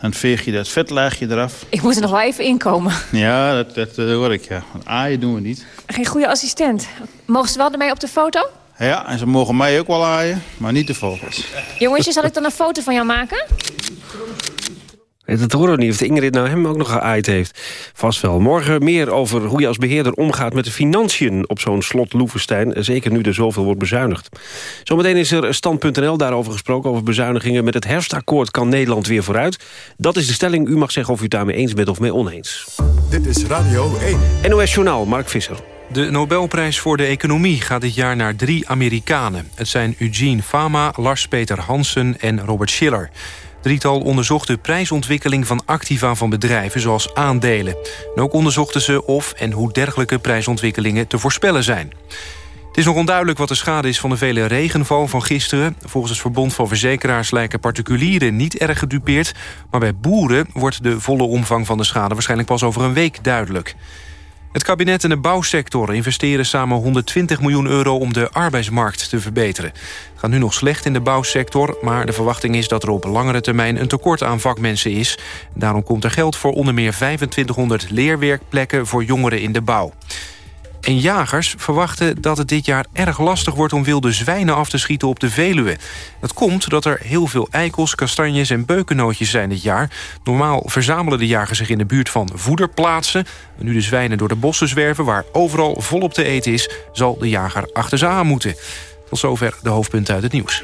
Dan veeg je dat vetlaagje eraf. Ik moet er nog wel even inkomen. Ja, dat, dat uh, hoor ik, ja. Want aaien doen we niet. Geen goede assistent. Mogen ze wel ermee op de foto? Ja, en ze mogen mij ook wel aaien, maar niet de vogels. Jongetjes, zal ik dan een foto van jou maken? Dat horen we niet of Ingrid nou hem ook nog geaaid heeft. Vast wel. Morgen meer over hoe je als beheerder omgaat met de financiën... op zo'n slot Loevestein, zeker nu er zoveel wordt bezuinigd. Zometeen is er stand.nl daarover gesproken, over bezuinigingen. Met het herfstakkoord kan Nederland weer vooruit. Dat is de stelling. U mag zeggen of u het daarmee eens bent of mee oneens. Dit is Radio 1. NOS Journaal, Mark Visser. De Nobelprijs voor de economie gaat dit jaar naar drie Amerikanen. Het zijn Eugene Fama, Lars-Peter Hansen en Robert Schiller drietal onderzocht de prijsontwikkeling van activa van bedrijven zoals aandelen. En ook onderzochten ze of en hoe dergelijke prijsontwikkelingen te voorspellen zijn. Het is nog onduidelijk wat de schade is van de vele regenval van gisteren. Volgens het Verbond van Verzekeraars lijken particulieren niet erg gedupeerd... maar bij boeren wordt de volle omvang van de schade waarschijnlijk pas over een week duidelijk. Het kabinet en de bouwsector investeren samen 120 miljoen euro... om de arbeidsmarkt te verbeteren. Het gaat nu nog slecht in de bouwsector... maar de verwachting is dat er op langere termijn een tekort aan vakmensen is. Daarom komt er geld voor onder meer 2500 leerwerkplekken... voor jongeren in de bouw. En jagers verwachten dat het dit jaar erg lastig wordt... om wilde zwijnen af te schieten op de Veluwe. Dat komt doordat er heel veel eikels, kastanjes en beukennootjes zijn dit jaar. Normaal verzamelen de jagers zich in de buurt van voederplaatsen. Nu de zwijnen door de bossen zwerven, waar overal volop te eten is... zal de jager achter ze aan moeten. Tot zover de hoofdpunten uit het nieuws.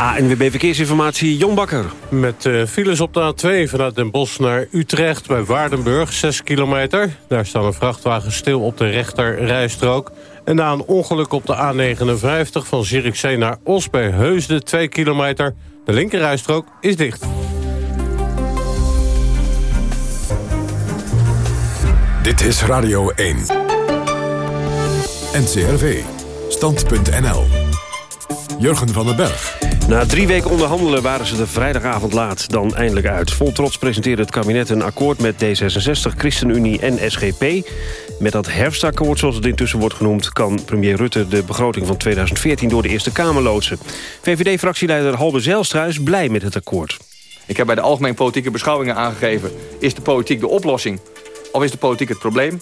ANWB Verkeersinformatie, Jon Bakker. Met uh, files op de A2 vanuit Den Bosch naar Utrecht bij Waardenburg, 6 kilometer. Daar staan een vrachtwagen stil op de rechter rijstrook. En na een ongeluk op de A59 van Zierikzee naar Os bij Heusden, 2 kilometer. De linkerrijstrook is dicht. Dit is Radio 1. NCRV. Stand.nl. Jurgen van den Berg. Na drie weken onderhandelen waren ze de vrijdagavond laat dan eindelijk uit. Vol trots presenteerde het kabinet een akkoord met D66, ChristenUnie en SGP. Met dat herfstakkoord, zoals het intussen wordt genoemd... kan premier Rutte de begroting van 2014 door de Eerste Kamer loodsen. VVD-fractieleider Halbe Zijlstra blij met het akkoord. Ik heb bij de algemeen politieke beschouwingen aangegeven... is de politiek de oplossing of is de politiek het probleem?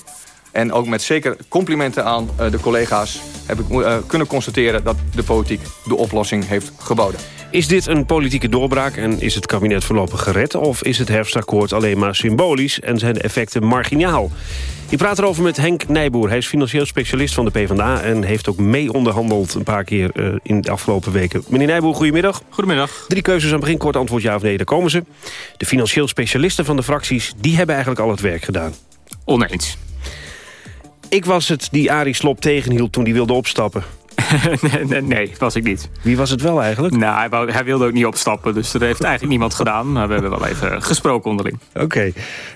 En ook met zeker complimenten aan de collega's heb ik kunnen constateren dat de politiek de oplossing heeft geboden. Is dit een politieke doorbraak en is het kabinet voorlopig gered... of is het herfstakkoord alleen maar symbolisch en zijn de effecten marginaal? Ik praat erover met Henk Nijboer. Hij is financieel specialist van de PvdA... en heeft ook mee onderhandeld een paar keer uh, in de afgelopen weken. Meneer Nijboer, goedemiddag. Goedemiddag. Drie keuzes aan het begin, kort antwoord ja of nee, daar komen ze. De financieel specialisten van de fracties... die hebben eigenlijk al het werk gedaan. Oneens. Ik was het die Arie Slop tegenhield toen hij wilde opstappen. (laughs) nee, nee, nee, was ik niet. Wie was het wel eigenlijk? Nou, hij, wou, hij, wilde ook niet opstappen, dus dat heeft eigenlijk niemand gedaan. Maar we hebben wel even gesproken onderling. Oké,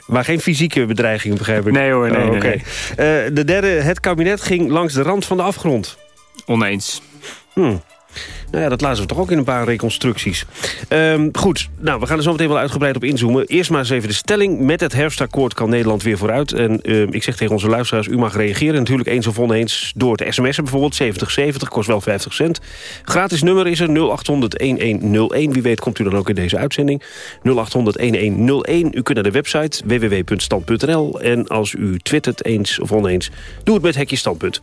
maar geen fysieke bedreiging, begrijp ik? Nee hoor, nee. Oh, okay. nee. Uh, de derde, het kabinet ging langs de rand van de afgrond. Oneens. Hmm. Nou ja, dat lazen we toch ook in een paar reconstructies. Um, goed, nou, we gaan er zo meteen wel uitgebreid op inzoomen. Eerst maar eens even de stelling. Met het herfstakkoord kan Nederland weer vooruit. En uh, ik zeg tegen onze luisteraars, u mag reageren. Natuurlijk eens of oneens door te sms'en bijvoorbeeld. 7070, kost wel 50 cent. Gratis nummer is er 0800-1101. Wie weet komt u dan ook in deze uitzending. 0800-1101. U kunt naar de website www.stand.nl. En als u twittert eens of oneens, doe het met hekje standpunt.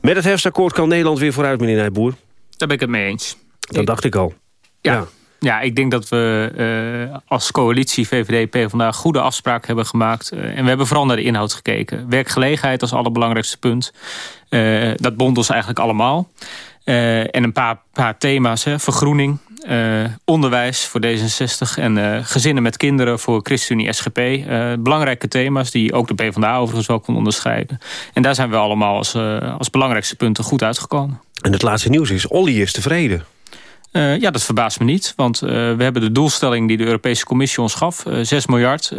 Met het herfstakkoord kan Nederland weer vooruit, meneer Nijboer. Daar ben ik het mee eens. Dat dacht ik al. Ja, ja. ja ik denk dat we uh, als coalitie VVD PvdA goede afspraken hebben gemaakt. Uh, en we hebben vooral naar de inhoud gekeken. Werkgelegenheid als allerbelangrijkste punt. Uh, dat bond ons eigenlijk allemaal. en een paar, paar thema's. Hè. Vergroening, onderwijs voor D66 en gezinnen met kinderen voor ChristenUnie SGP. belangrijke thema's die ook de PvdA overigens wel kon onderscheiden. En daar zijn we allemaal als, als belangrijkste punten goed uitgekomen. En het laatste nieuws is, Olly is tevreden. Uh, ja, dat verbaast me niet. Want uh, we hebben de doelstelling die de Europese Commissie ons gaf. Uh, 6 miljard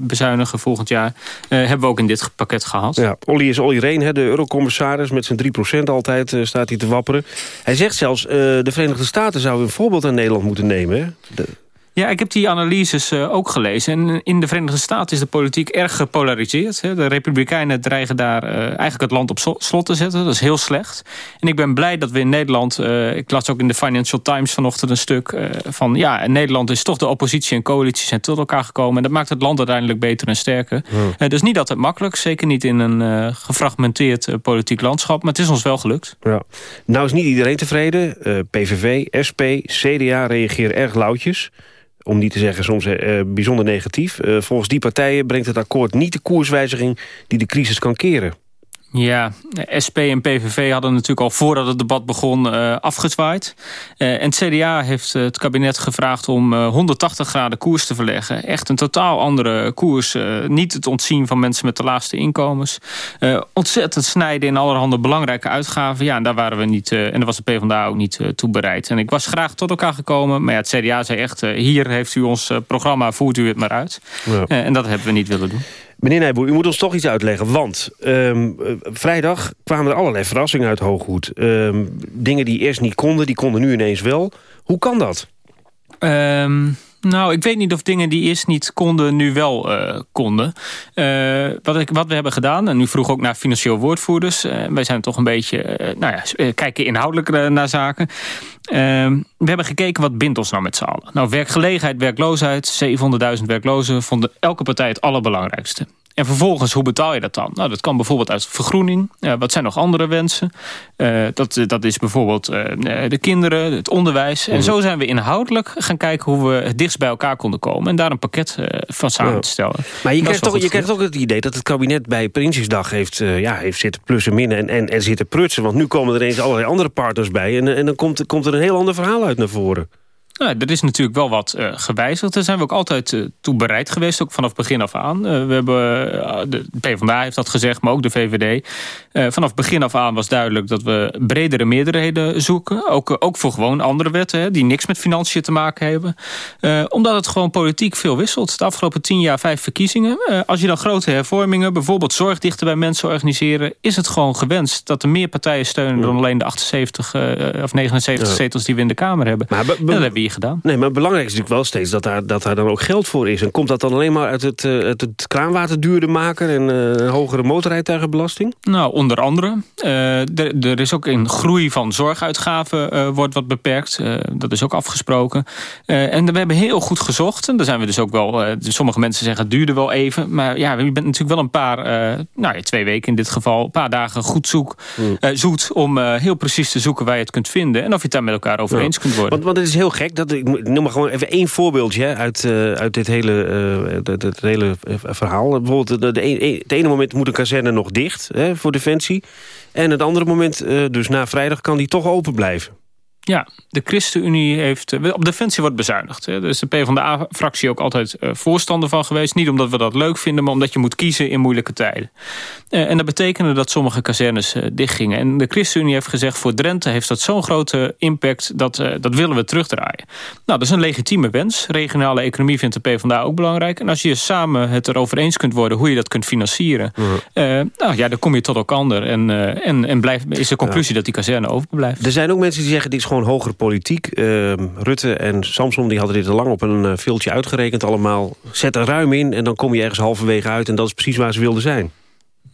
bezuinigen volgend jaar. hebben we ook in dit pakket gehad. Ja, Olly is Olly Reen, de eurocommissaris. Met zijn 3% altijd staat hij te wapperen. Hij zegt zelfs, de Verenigde Staten zouden een voorbeeld aan Nederland moeten nemen. Hè? De... Ja, ik heb die analyses uh, ook gelezen. En in de Verenigde Staten is de politiek erg gepolariseerd. De Republikeinen dreigen daar uh, eigenlijk het land op slot te zetten. Dat is heel slecht. En ik ben blij dat we in Nederland... Uh, ik las ook in de Financial Times vanochtend een stuk van... ja, in Nederland is toch de oppositie en coalitie zijn tot elkaar gekomen. En dat maakt het land uiteindelijk beter en sterker. Hmm. dus niet altijd makkelijk. Zeker niet in een gefragmenteerd politiek landschap. Maar het is ons wel gelukt. Ja. Nou is niet iedereen tevreden. PVV, SP, CDA reageren erg lauwtjes om niet te zeggen soms uh, bijzonder negatief. Uh, volgens die partijen brengt het akkoord niet de koerswijziging... die de crisis kan keren. Ja, SP en PVV hadden natuurlijk al voordat het debat begon uh, afgezwaaid. Uh, en het CDA heeft het kabinet gevraagd om uh, 180 graden koers te verleggen. Echt een totaal andere koers. niet het ontzien van mensen met de laagste inkomens. ontzettend snijden in allerhande belangrijke uitgaven. Ja, en daar waren we niet, en daar was de PvdA ook niet toe bereid. En ik was graag tot elkaar gekomen. Maar ja, het CDA zei echt, hier heeft u ons programma, voert u het maar uit. Ja. en dat hebben we niet willen doen. Meneer Nijboer, u moet ons toch iets uitleggen. Want um, vrijdag kwamen er allerlei verrassingen uit Hooghoed. Um, dingen die eerst niet konden, die konden nu ineens wel. Hoe kan dat? Um, nou, ik weet niet of dingen die eerst niet konden, nu wel uh, konden. Uh, wat, ik, wat we hebben gedaan, en u vroeg ook naar financieel woordvoerders. Uh, wij zijn toch een beetje, nou ja, kijken inhoudelijk naar zaken. we hebben gekeken wat bindt ons nou met z'n allen. Nou, werkgelegenheid, werkloosheid, 700.000 werklozen... vonden elke partij het allerbelangrijkste. En vervolgens, hoe betaal je dat dan? Nou, dat kan bijvoorbeeld uit vergroening. Uh, wat zijn nog andere wensen? Uh, dat, dat is bijvoorbeeld uh, de kinderen, het onderwijs. En zo zijn we inhoudelijk gaan kijken hoe we het dichtst bij elkaar konden komen. En daar een pakket van samen te stellen. Maar je, krijgt toch, je krijgt ook het idee dat het kabinet bij Prinsjesdag heeft, ja, heeft zitten plussen minnen en, en, en zitten prutsen. Want nu komen er eens allerlei andere partners bij. En, en dan komt, komt er een heel ander verhaal uit naar voren. Nou, er is natuurlijk wel wat uh, gewijzigd. Daar zijn we ook altijd uh, toe bereid geweest, ook vanaf begin af aan. Uh, we hebben, de PvdA heeft dat gezegd, maar ook de VVD. vanaf begin af aan was duidelijk dat we bredere meerderheden zoeken. Ook, ook voor gewoon andere wetten, hè, die niks met financiën te maken hebben. omdat het gewoon politiek veel wisselt. De afgelopen tien jaar vijf verkiezingen. als je dan grote hervormingen, bijvoorbeeld zorg dichter bij mensen organiseren... is het gewoon gewenst dat er meer partijen steunen dan alleen de 78 of 79 zetels die we in de Kamer hebben. Maar dat hebben we gedaan. Nee, maar belangrijk is natuurlijk wel steeds dat daar, dat daar dan ook geld voor is. En komt dat dan alleen maar uit het, uit het kraanwater duurder maken... en een hogere motorrijtuigenbelasting? Nou, onder andere. er, er, is ook een groei van zorguitgaven wordt wat beperkt. dat is ook afgesproken. en we hebben heel goed gezocht. En daar zijn we dus ook wel... sommige mensen zeggen het duurde wel even. Maar ja, je bent natuurlijk wel een paar... nou ja, twee weken in dit geval... een paar dagen goed zoek, hmm. zoet om heel precies te zoeken waar je het kunt vinden. En of je het daar met elkaar over eens kunt worden. Want, want het is heel gek. Dat, ik noem maar gewoon even één voorbeeldje uit, uh, uit dit hele, uh, dit, hele eh, verhaal. Bijvoorbeeld, de, de, het ene moment moet een kazerne nog dicht hè, voor Defensie. En het andere moment, dus na vrijdag, kan die toch open blijven. Ja, de ChristenUnie heeft... Eh, op Defensie wordt bezuinigd. Hè. Dus de PvdA-fractie ook altijd uh, voorstander van geweest. Niet omdat we dat leuk vinden, maar omdat je moet kiezen in moeilijke tijden. Uh, en dat betekende dat sommige kazernes dichtgingen. En de ChristenUnie heeft gezegd... voor Drenthe heeft dat zo'n grote impact... dat, dat willen we terugdraaien. Nou, dat is een legitieme wens. Regionale economie vindt de PvdA ook belangrijk. En als je samen het erover eens kunt worden... hoe je dat kunt financieren... nou ja, dan kom je tot elkaar. En, en, en blijft, is de conclusie dat die kazerne overblijft. Er zijn ook mensen die zeggen... dit is gewoon hogere politiek. Ehm, Rutte en Samson die hadden dit al lang op een uh, filtje uitgerekend allemaal. Zet er ruim in en dan kom je ergens halverwege uit... en dat is precies waar ze wilden zijn.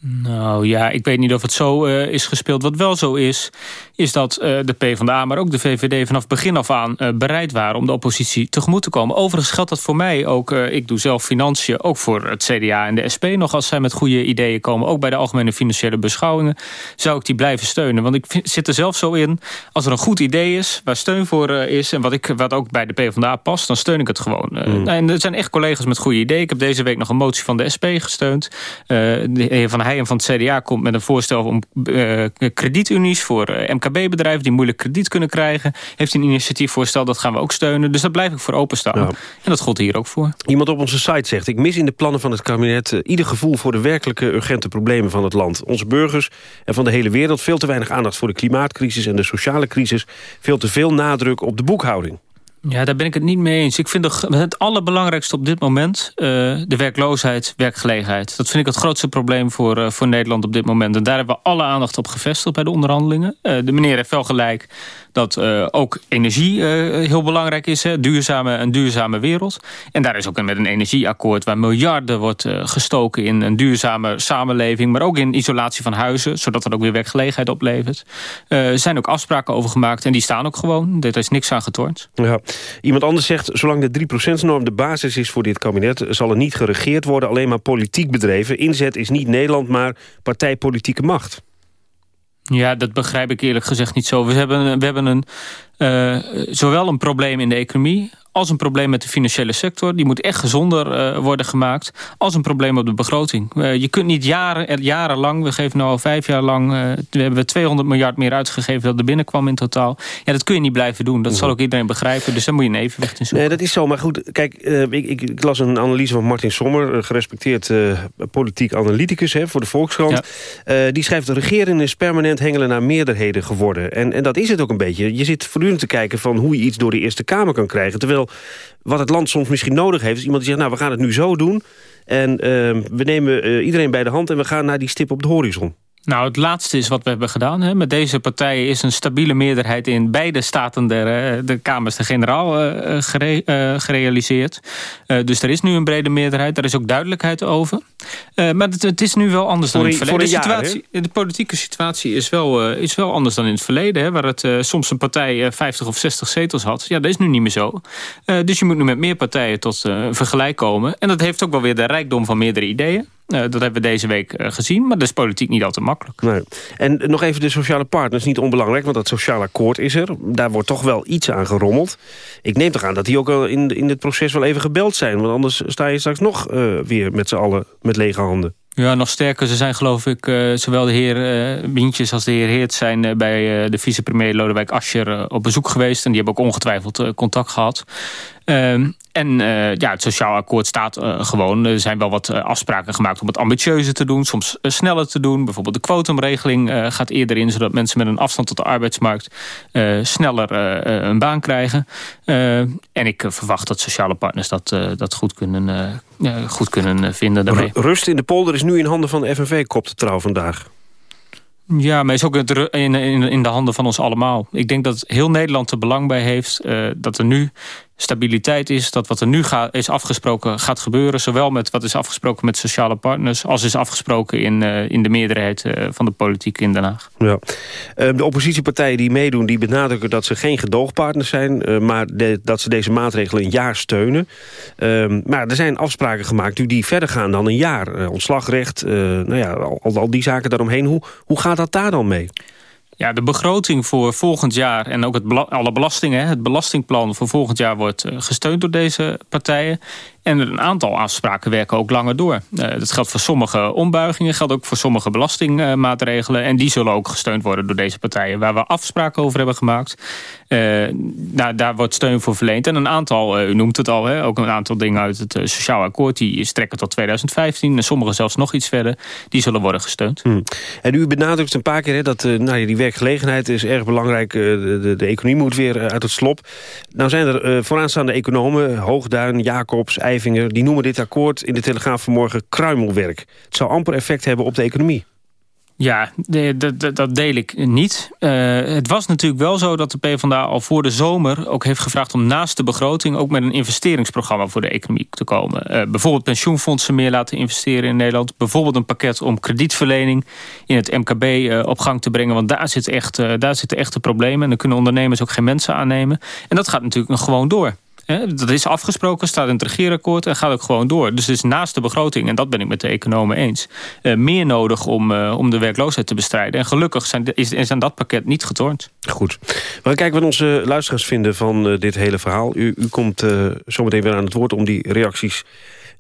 Nou ja, ik weet niet of het zo uh, is gespeeld. Wat wel zo is, is dat uh, de PvdA, maar ook de VVD... vanaf begin af aan uh, bereid waren om de oppositie tegemoet te komen. Overigens geldt dat voor mij ook. ik doe zelf financiën, ook voor het CDA en de SP nog... als zij met goede ideeën komen. Ook bij de algemene financiële beschouwingen... zou ik die blijven steunen. Want ik zit er zelf zo in, als er een goed idee is... waar steun voor is en wat, ik, wat ook bij de PvdA past... dan steun ik het gewoon. Mm. En er zijn echt collega's met goede ideeën. Ik heb deze week nog een motie van de SP gesteund. de heer Van hij van het CDA komt met een voorstel om uh, kredietunies voor eh, MKB-bedrijven die moeilijk krediet kunnen krijgen. Heeft een initiatiefvoorstel, dat gaan we ook steunen. Dus daar blijf ik voor openstaan. En dat gold hier ook voor. Iemand op onze site zegt, ik mis in de plannen van het kabinet uh, ieder gevoel voor de werkelijke urgente problemen van het land. Onze burgers en van de hele wereld veel te weinig aandacht voor de klimaatcrisis en de sociale crisis. Veel te veel nadruk op de boekhouding. Ja, daar ben ik het niet mee eens. Ik vind het allerbelangrijkste op dit moment uh, de werkloosheid, werkgelegenheid. Dat vind ik het grootste probleem voor, uh, voor Nederland op dit moment. En daar hebben we alle aandacht op gevestigd bij de onderhandelingen. Uh, de meneer heeft wel gelijk dat uh, ook energie uh, heel belangrijk is. Hè? Duurzame, een duurzame wereld. En daar is ook met een energieakkoord... waar miljarden wordt uh, gestoken in een duurzame samenleving... maar ook in isolatie van huizen... zodat dat ook weer werkgelegenheid oplevert. Er zijn ook afspraken over gemaakt en die staan ook gewoon. Er is niks aan getornd. Ja. Iemand anders zegt, zolang de 3%-norm de basis is voor dit kabinet... zal er niet geregeerd worden, alleen maar politiek bedreven. Inzet is niet Nederland, maar partijpolitieke macht. Ja, dat begrijp ik eerlijk gezegd niet zo. We hebben, we hebben een, uh, zowel een probleem in de economie als een probleem met de financiële sector. Die moet echt gezonder uh, worden gemaakt. Als een probleem op de begroting. Uh, je kunt niet jaren, jarenlang, we geven nu al vijf jaar lang... Uh, we hebben 200 miljard meer uitgegeven dat er binnenkwam in totaal. Ja, dat kun je niet blijven doen. Dat zal ook iedereen begrijpen. Dus daar moet je een evenwicht in zoeken. Nee, dat is zo. Maar goed, kijk, ik, ik, ik, las een analyse van Martin Sommer... gerespecteerd politiek analyticus hè, voor de Volkskrant. Ja. die schrijft, de regering is permanent hengelen naar meerderheden geworden. En, en dat is het ook een beetje. Je zit voortdurend te kijken van hoe je iets door de Eerste Kamer kan krijgen. Terwijl wat het land soms misschien nodig heeft... is iemand die zegt, nou, we gaan het nu zo doen... en uh, we nemen uh, iedereen bij de hand en we gaan naar die stip op de horizon. Nou, het laatste is wat we hebben gedaan. Hè. Met deze partijen is een stabiele meerderheid in beide staten der, de Kamers de Generaal uh, gere, uh, gerealiseerd. Uh, dus er is nu een brede meerderheid. Daar is ook duidelijkheid over. maar het, het, is nu wel anders dan in het verleden. De, situatie, de politieke situatie is wel, is wel anders dan in het verleden. Hè, waar het soms een partij 50 of 60 zetels had. Ja, dat is nu niet meer zo. dus je moet nu met meer partijen tot vergelijk komen. En dat heeft ook wel weer de rijkdom van meerdere ideeën. Uh, dat hebben we deze week uh, gezien, maar dat is politiek niet altijd makkelijk. Nee. En nog even de sociale partners, niet onbelangrijk... want dat sociaal akkoord is er. Daar wordt toch wel iets aan gerommeld. Ik neem toch aan dat die ook in, in dit proces wel even gebeld zijn... want anders sta je straks nog uh, weer met z'n allen met lege handen. Ja, nog sterker. Ze zijn geloof ik, uh, zowel de heer uh, Bientjes als de heer Heert... zijn uh, bij de vicepremier Lodewijk Asscher op bezoek geweest. En die hebben ook ongetwijfeld contact gehad. Ehm, en uh, ja, het sociaal akkoord staat uh, gewoon. Er zijn wel wat uh, afspraken gemaakt om het ambitieuzer te doen. Soms sneller te doen. Bijvoorbeeld de kwotumregeling gaat eerder in... zodat mensen met een afstand tot de arbeidsmarkt... sneller een baan krijgen. en ik verwacht dat sociale partners dat, dat goed kunnen, goed kunnen vinden daarmee. Rust in de polder is nu in handen van de FNV, kopte trouw vandaag. Ja, maar is ook in, in, in de handen van ons allemaal. Ik denk dat heel Nederland er belang bij heeft... Uh, dat er nu stabiliteit is. Dat wat er nu is afgesproken gaat gebeuren. Zowel met wat is afgesproken met sociale partners... als is afgesproken in, uh, in de meerderheid uh, van de politiek in Den Haag. Ja. Uh, de oppositiepartijen die meedoen... die benadrukken dat ze geen gedoogpartners zijn... maar de, dat ze deze maatregelen een jaar steunen. Ehm, maar er zijn afspraken gemaakt die verder gaan dan een jaar. ontslagrecht, nou ja, al, al die zaken daaromheen. Hoe, hoe gaat dat daar dan mee? Ja, de begroting voor volgend jaar en ook het alle belastingen, het belastingplan voor volgend jaar wordt gesteund door deze partijen. En een aantal afspraken werken ook langer door. Uh, dat geldt voor sommige ombuigingen, geldt ook voor sommige belastingmaatregelen. en die zullen ook gesteund worden door deze partijen. Waar we afspraken over hebben gemaakt, uh, nou, daar wordt steun voor verleend. En een aantal, uh, u noemt het al, hè, ook een aantal dingen uit het Sociaal Akkoord... die strekken tot 2015 en sommige zelfs nog iets verder. Die zullen worden gesteund. Hmm. En u benadrukt een paar keer hè, dat nou, die werkgelegenheid is erg belangrijk. De, de, economie moet weer uit het slop. Nou zijn er vooraanstaande economen, Hoogduin, Jacobs, die noemen dit akkoord in de Telegraaf vanmorgen kruimelwerk. Het zou amper effect hebben op de economie. Ja, dat deel ik niet. Uh, het was natuurlijk wel zo dat de PvdA al voor de zomer ook heeft gevraagd om naast de begroting ook met een investeringsprogramma voor de economie te komen. Uh, bijvoorbeeld pensioenfondsen meer laten investeren in Nederland. Bijvoorbeeld een pakket om kredietverlening in het MKB uh, op gang te brengen. Want daar, zit echt, daar zitten echte problemen. En dan kunnen ondernemers ook geen mensen aannemen. En dat gaat natuurlijk nog gewoon door dat is afgesproken, staat in het regeerakkoord en gaat ook gewoon door. Dus het is naast de begroting, en dat ben ik met de economen eens... Uh, meer nodig om, uh, om de werkloosheid te bestrijden. En gelukkig zijn, is, is aan dat pakket niet getornd. Goed. We gaan kijken wat onze luisteraars vinden van uh, dit hele verhaal. U, u komt zometeen weer aan het woord om die reacties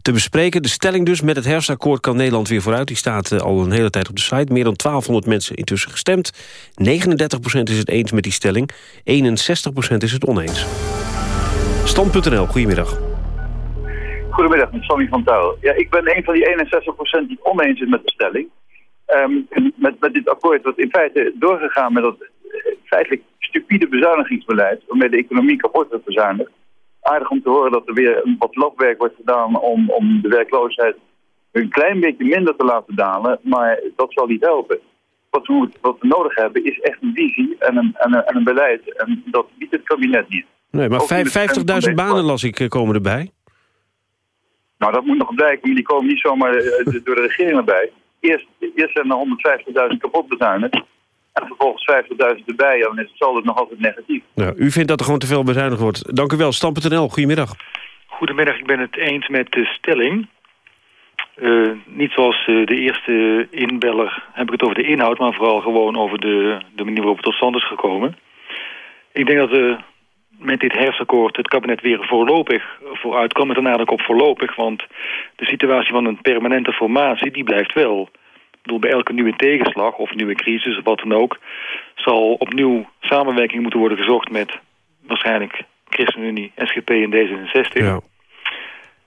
te bespreken. De stelling dus, met het herfstakkoord kan Nederland weer vooruit. Die staat al een hele tijd op de site. Meer dan 1200 mensen intussen gestemd. 39% is het eens met die stelling. 61% is het oneens. Stand.nl, goedemiddag. Goedemiddag, met Sammy van Touw. Ja, ik ben een van die 61% die oneens is met de stelling. Um, met, met dit akkoord wordt in feite doorgegaan met dat uh, feitelijk stupide bezuinigingsbeleid... waarmee de economie kapot wordt bezuinigd. Aardig om te horen dat er weer wat lofwerk wordt gedaan om, om de werkloosheid een klein beetje minder te laten dalen. Maar dat zal niet helpen. Wat we, wat nodig hebben is echt een visie en een, en een, en een beleid. En dat biedt het kabinet niet. Nee, maar 50.000 banen las ik eh, komen erbij. Nou, dat moet nog blijken, maar die komen niet zomaar eh, door de regering erbij. Eerst, eerst zijn er 150.000 kapot bezuinigd. En vervolgens 50.000 erbij, dan is het saldo nog altijd negatief. Ja, u vindt dat er gewoon te veel bezuinigd wordt. Dank u wel. Stam.nl, goedemiddag. Goedemiddag, ik ben het eens met de stelling. Uh, niet zoals uh, de eerste inbeller heb ik het over de inhoud... maar vooral gewoon over de, de manier waarop het tot stand is gekomen. Ik denk dat de met dit herfstakkoord het kabinet weer voorlopig vooruit kan. Met een nadruk op voorlopig, want de situatie van een permanente formatie, die blijft wel. Ik bedoel, bij elke nieuwe tegenslag of nieuwe crisis of wat dan ook... zal opnieuw samenwerking moeten worden gezocht met waarschijnlijk ChristenUnie, SGP en D66. Ja.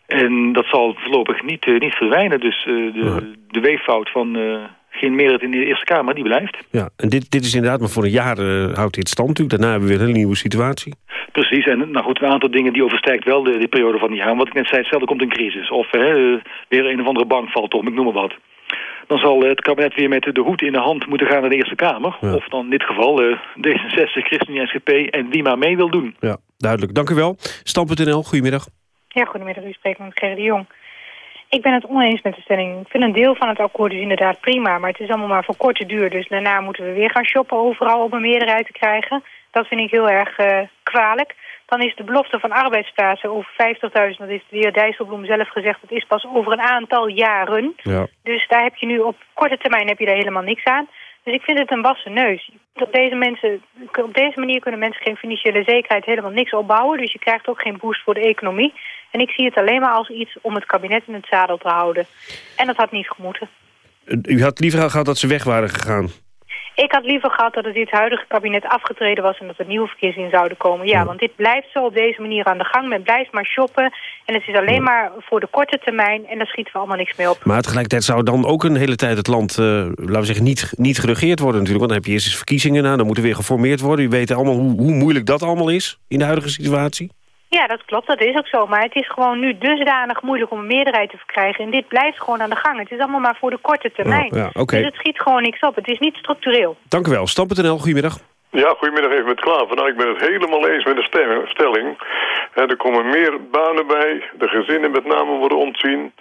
En dat zal voorlopig niet, uh, niet verdwijnen. Dus uh, de, de weeffout van... Uh, geen meerderheid in de Eerste Kamer, die blijft. Ja, en dit, dit is inderdaad maar voor een jaar houdt dit stand natuurlijk. Daarna hebben we weer een nieuwe situatie. Precies, en nou goed, een aantal dingen die overstijgt wel de, de periode van die jaar. Wat ik net zei, hetzelfde komt een crisis. Of uh, weer een of andere bank valt om, ik noem maar wat. Dan zal het kabinet weer met de hoed in de hand moeten gaan naar de Eerste Kamer. Of dan in dit geval uh, D66, ChristenUnie, SGP en wie maar mee wil doen. Ja, duidelijk. Dank u wel. Stam.nl, goedemiddag. Ja, goedemiddag. U spreekt met Gerrit de Jong. Ik ben het oneens met de stelling. Ik vind een deel van het akkoord is inderdaad prima, maar het is allemaal maar voor korte duur. Dus daarna moeten we weer gaan shoppen overal om een meerderheid te krijgen. Dat vind ik heel erg uh, kwalijk. Dan is de belofte van arbeidsplaatsen over 50.000, dat is de heer Dijsselbloem zelf gezegd, dat is pas over een aantal jaren. Ja. Dus daar heb je nu op korte termijn heb je daar helemaal niks aan. Dus ik vind het een wassen neus. Op deze, mensen, op deze manier kunnen mensen geen financiële zekerheid helemaal niks opbouwen. Dus je krijgt ook geen boost voor de economie. En ik zie het alleen maar als iets om het kabinet in het zadel te houden. En dat had niet gemoeten. U had liever gehad dat ze weg waren gegaan? Ik had liever gehad dat het dit huidige kabinet afgetreden was... en dat er nieuwe verkiezingen zouden komen. Ja, want dit blijft zo op deze manier aan de gang. Men blijft maar shoppen. En het is alleen maar voor de korte termijn. En daar schieten we allemaal niks mee op. Maar tegelijkertijd zou dan ook een hele tijd het land... Uh, laten we zeggen, niet, niet geregeerd worden natuurlijk. Want dan heb je eerst eens verkiezingen. Nou, dan moet er weer geformeerd worden. U weet allemaal hoe, hoe moeilijk dat allemaal is in de huidige situatie. Ja, dat klopt. Dat is ook zo. Maar het is gewoon nu dusdanig moeilijk om een meerderheid te verkrijgen. En dit blijft gewoon aan de gang. Het is allemaal maar voor de korte termijn. Ja, ja, oké. Dus het schiet gewoon niks op. Het is niet structureel. Dank u wel. Stam.nl, goedemiddag. Ja, goedemiddag even met Klaver. Nou, ik ben het helemaal eens met de stelling. Er komen meer banen bij. De gezinnen met name worden ontzien.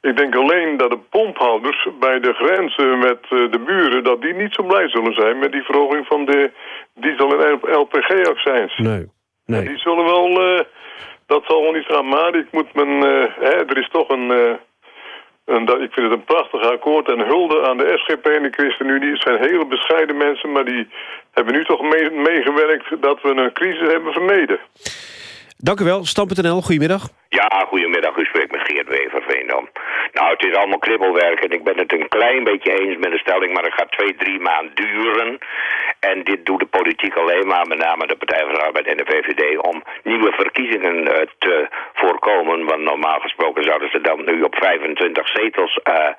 Ik denk alleen dat de pomphouders bij de grenzen met eh, de buren... dat die niet zo blij zullen zijn met die verhoging van de diesel- en LPG-accijns. Nee, nee. Die zullen wel... eh, dat zal wel niet gaan, maar ik moet mijn... eh, hè, er is toch een... eh, en dat, ik vind het een prachtig akkoord en hulde aan de SGP en de ChristenUnie. Het zijn hele bescheiden mensen, maar die hebben nu toch mee- meegewerkt dat we een crisis hebben vermeden. Dank u wel. Stam.nl, goedemiddag. Ja, goedemiddag. U spreekt met Geert Wever, Veendam. Nou, het is allemaal kribbelwerk en ik ben het een klein beetje eens met de stelling, maar het gaat twee, drie maanden duren. En dit doet de politiek alleen maar, met name de Partij van de Arbeid en de VVD, om nieuwe verkiezingen eh, te voorkomen. Want normaal gesproken zouden ze dan nu op 25 zetels eh,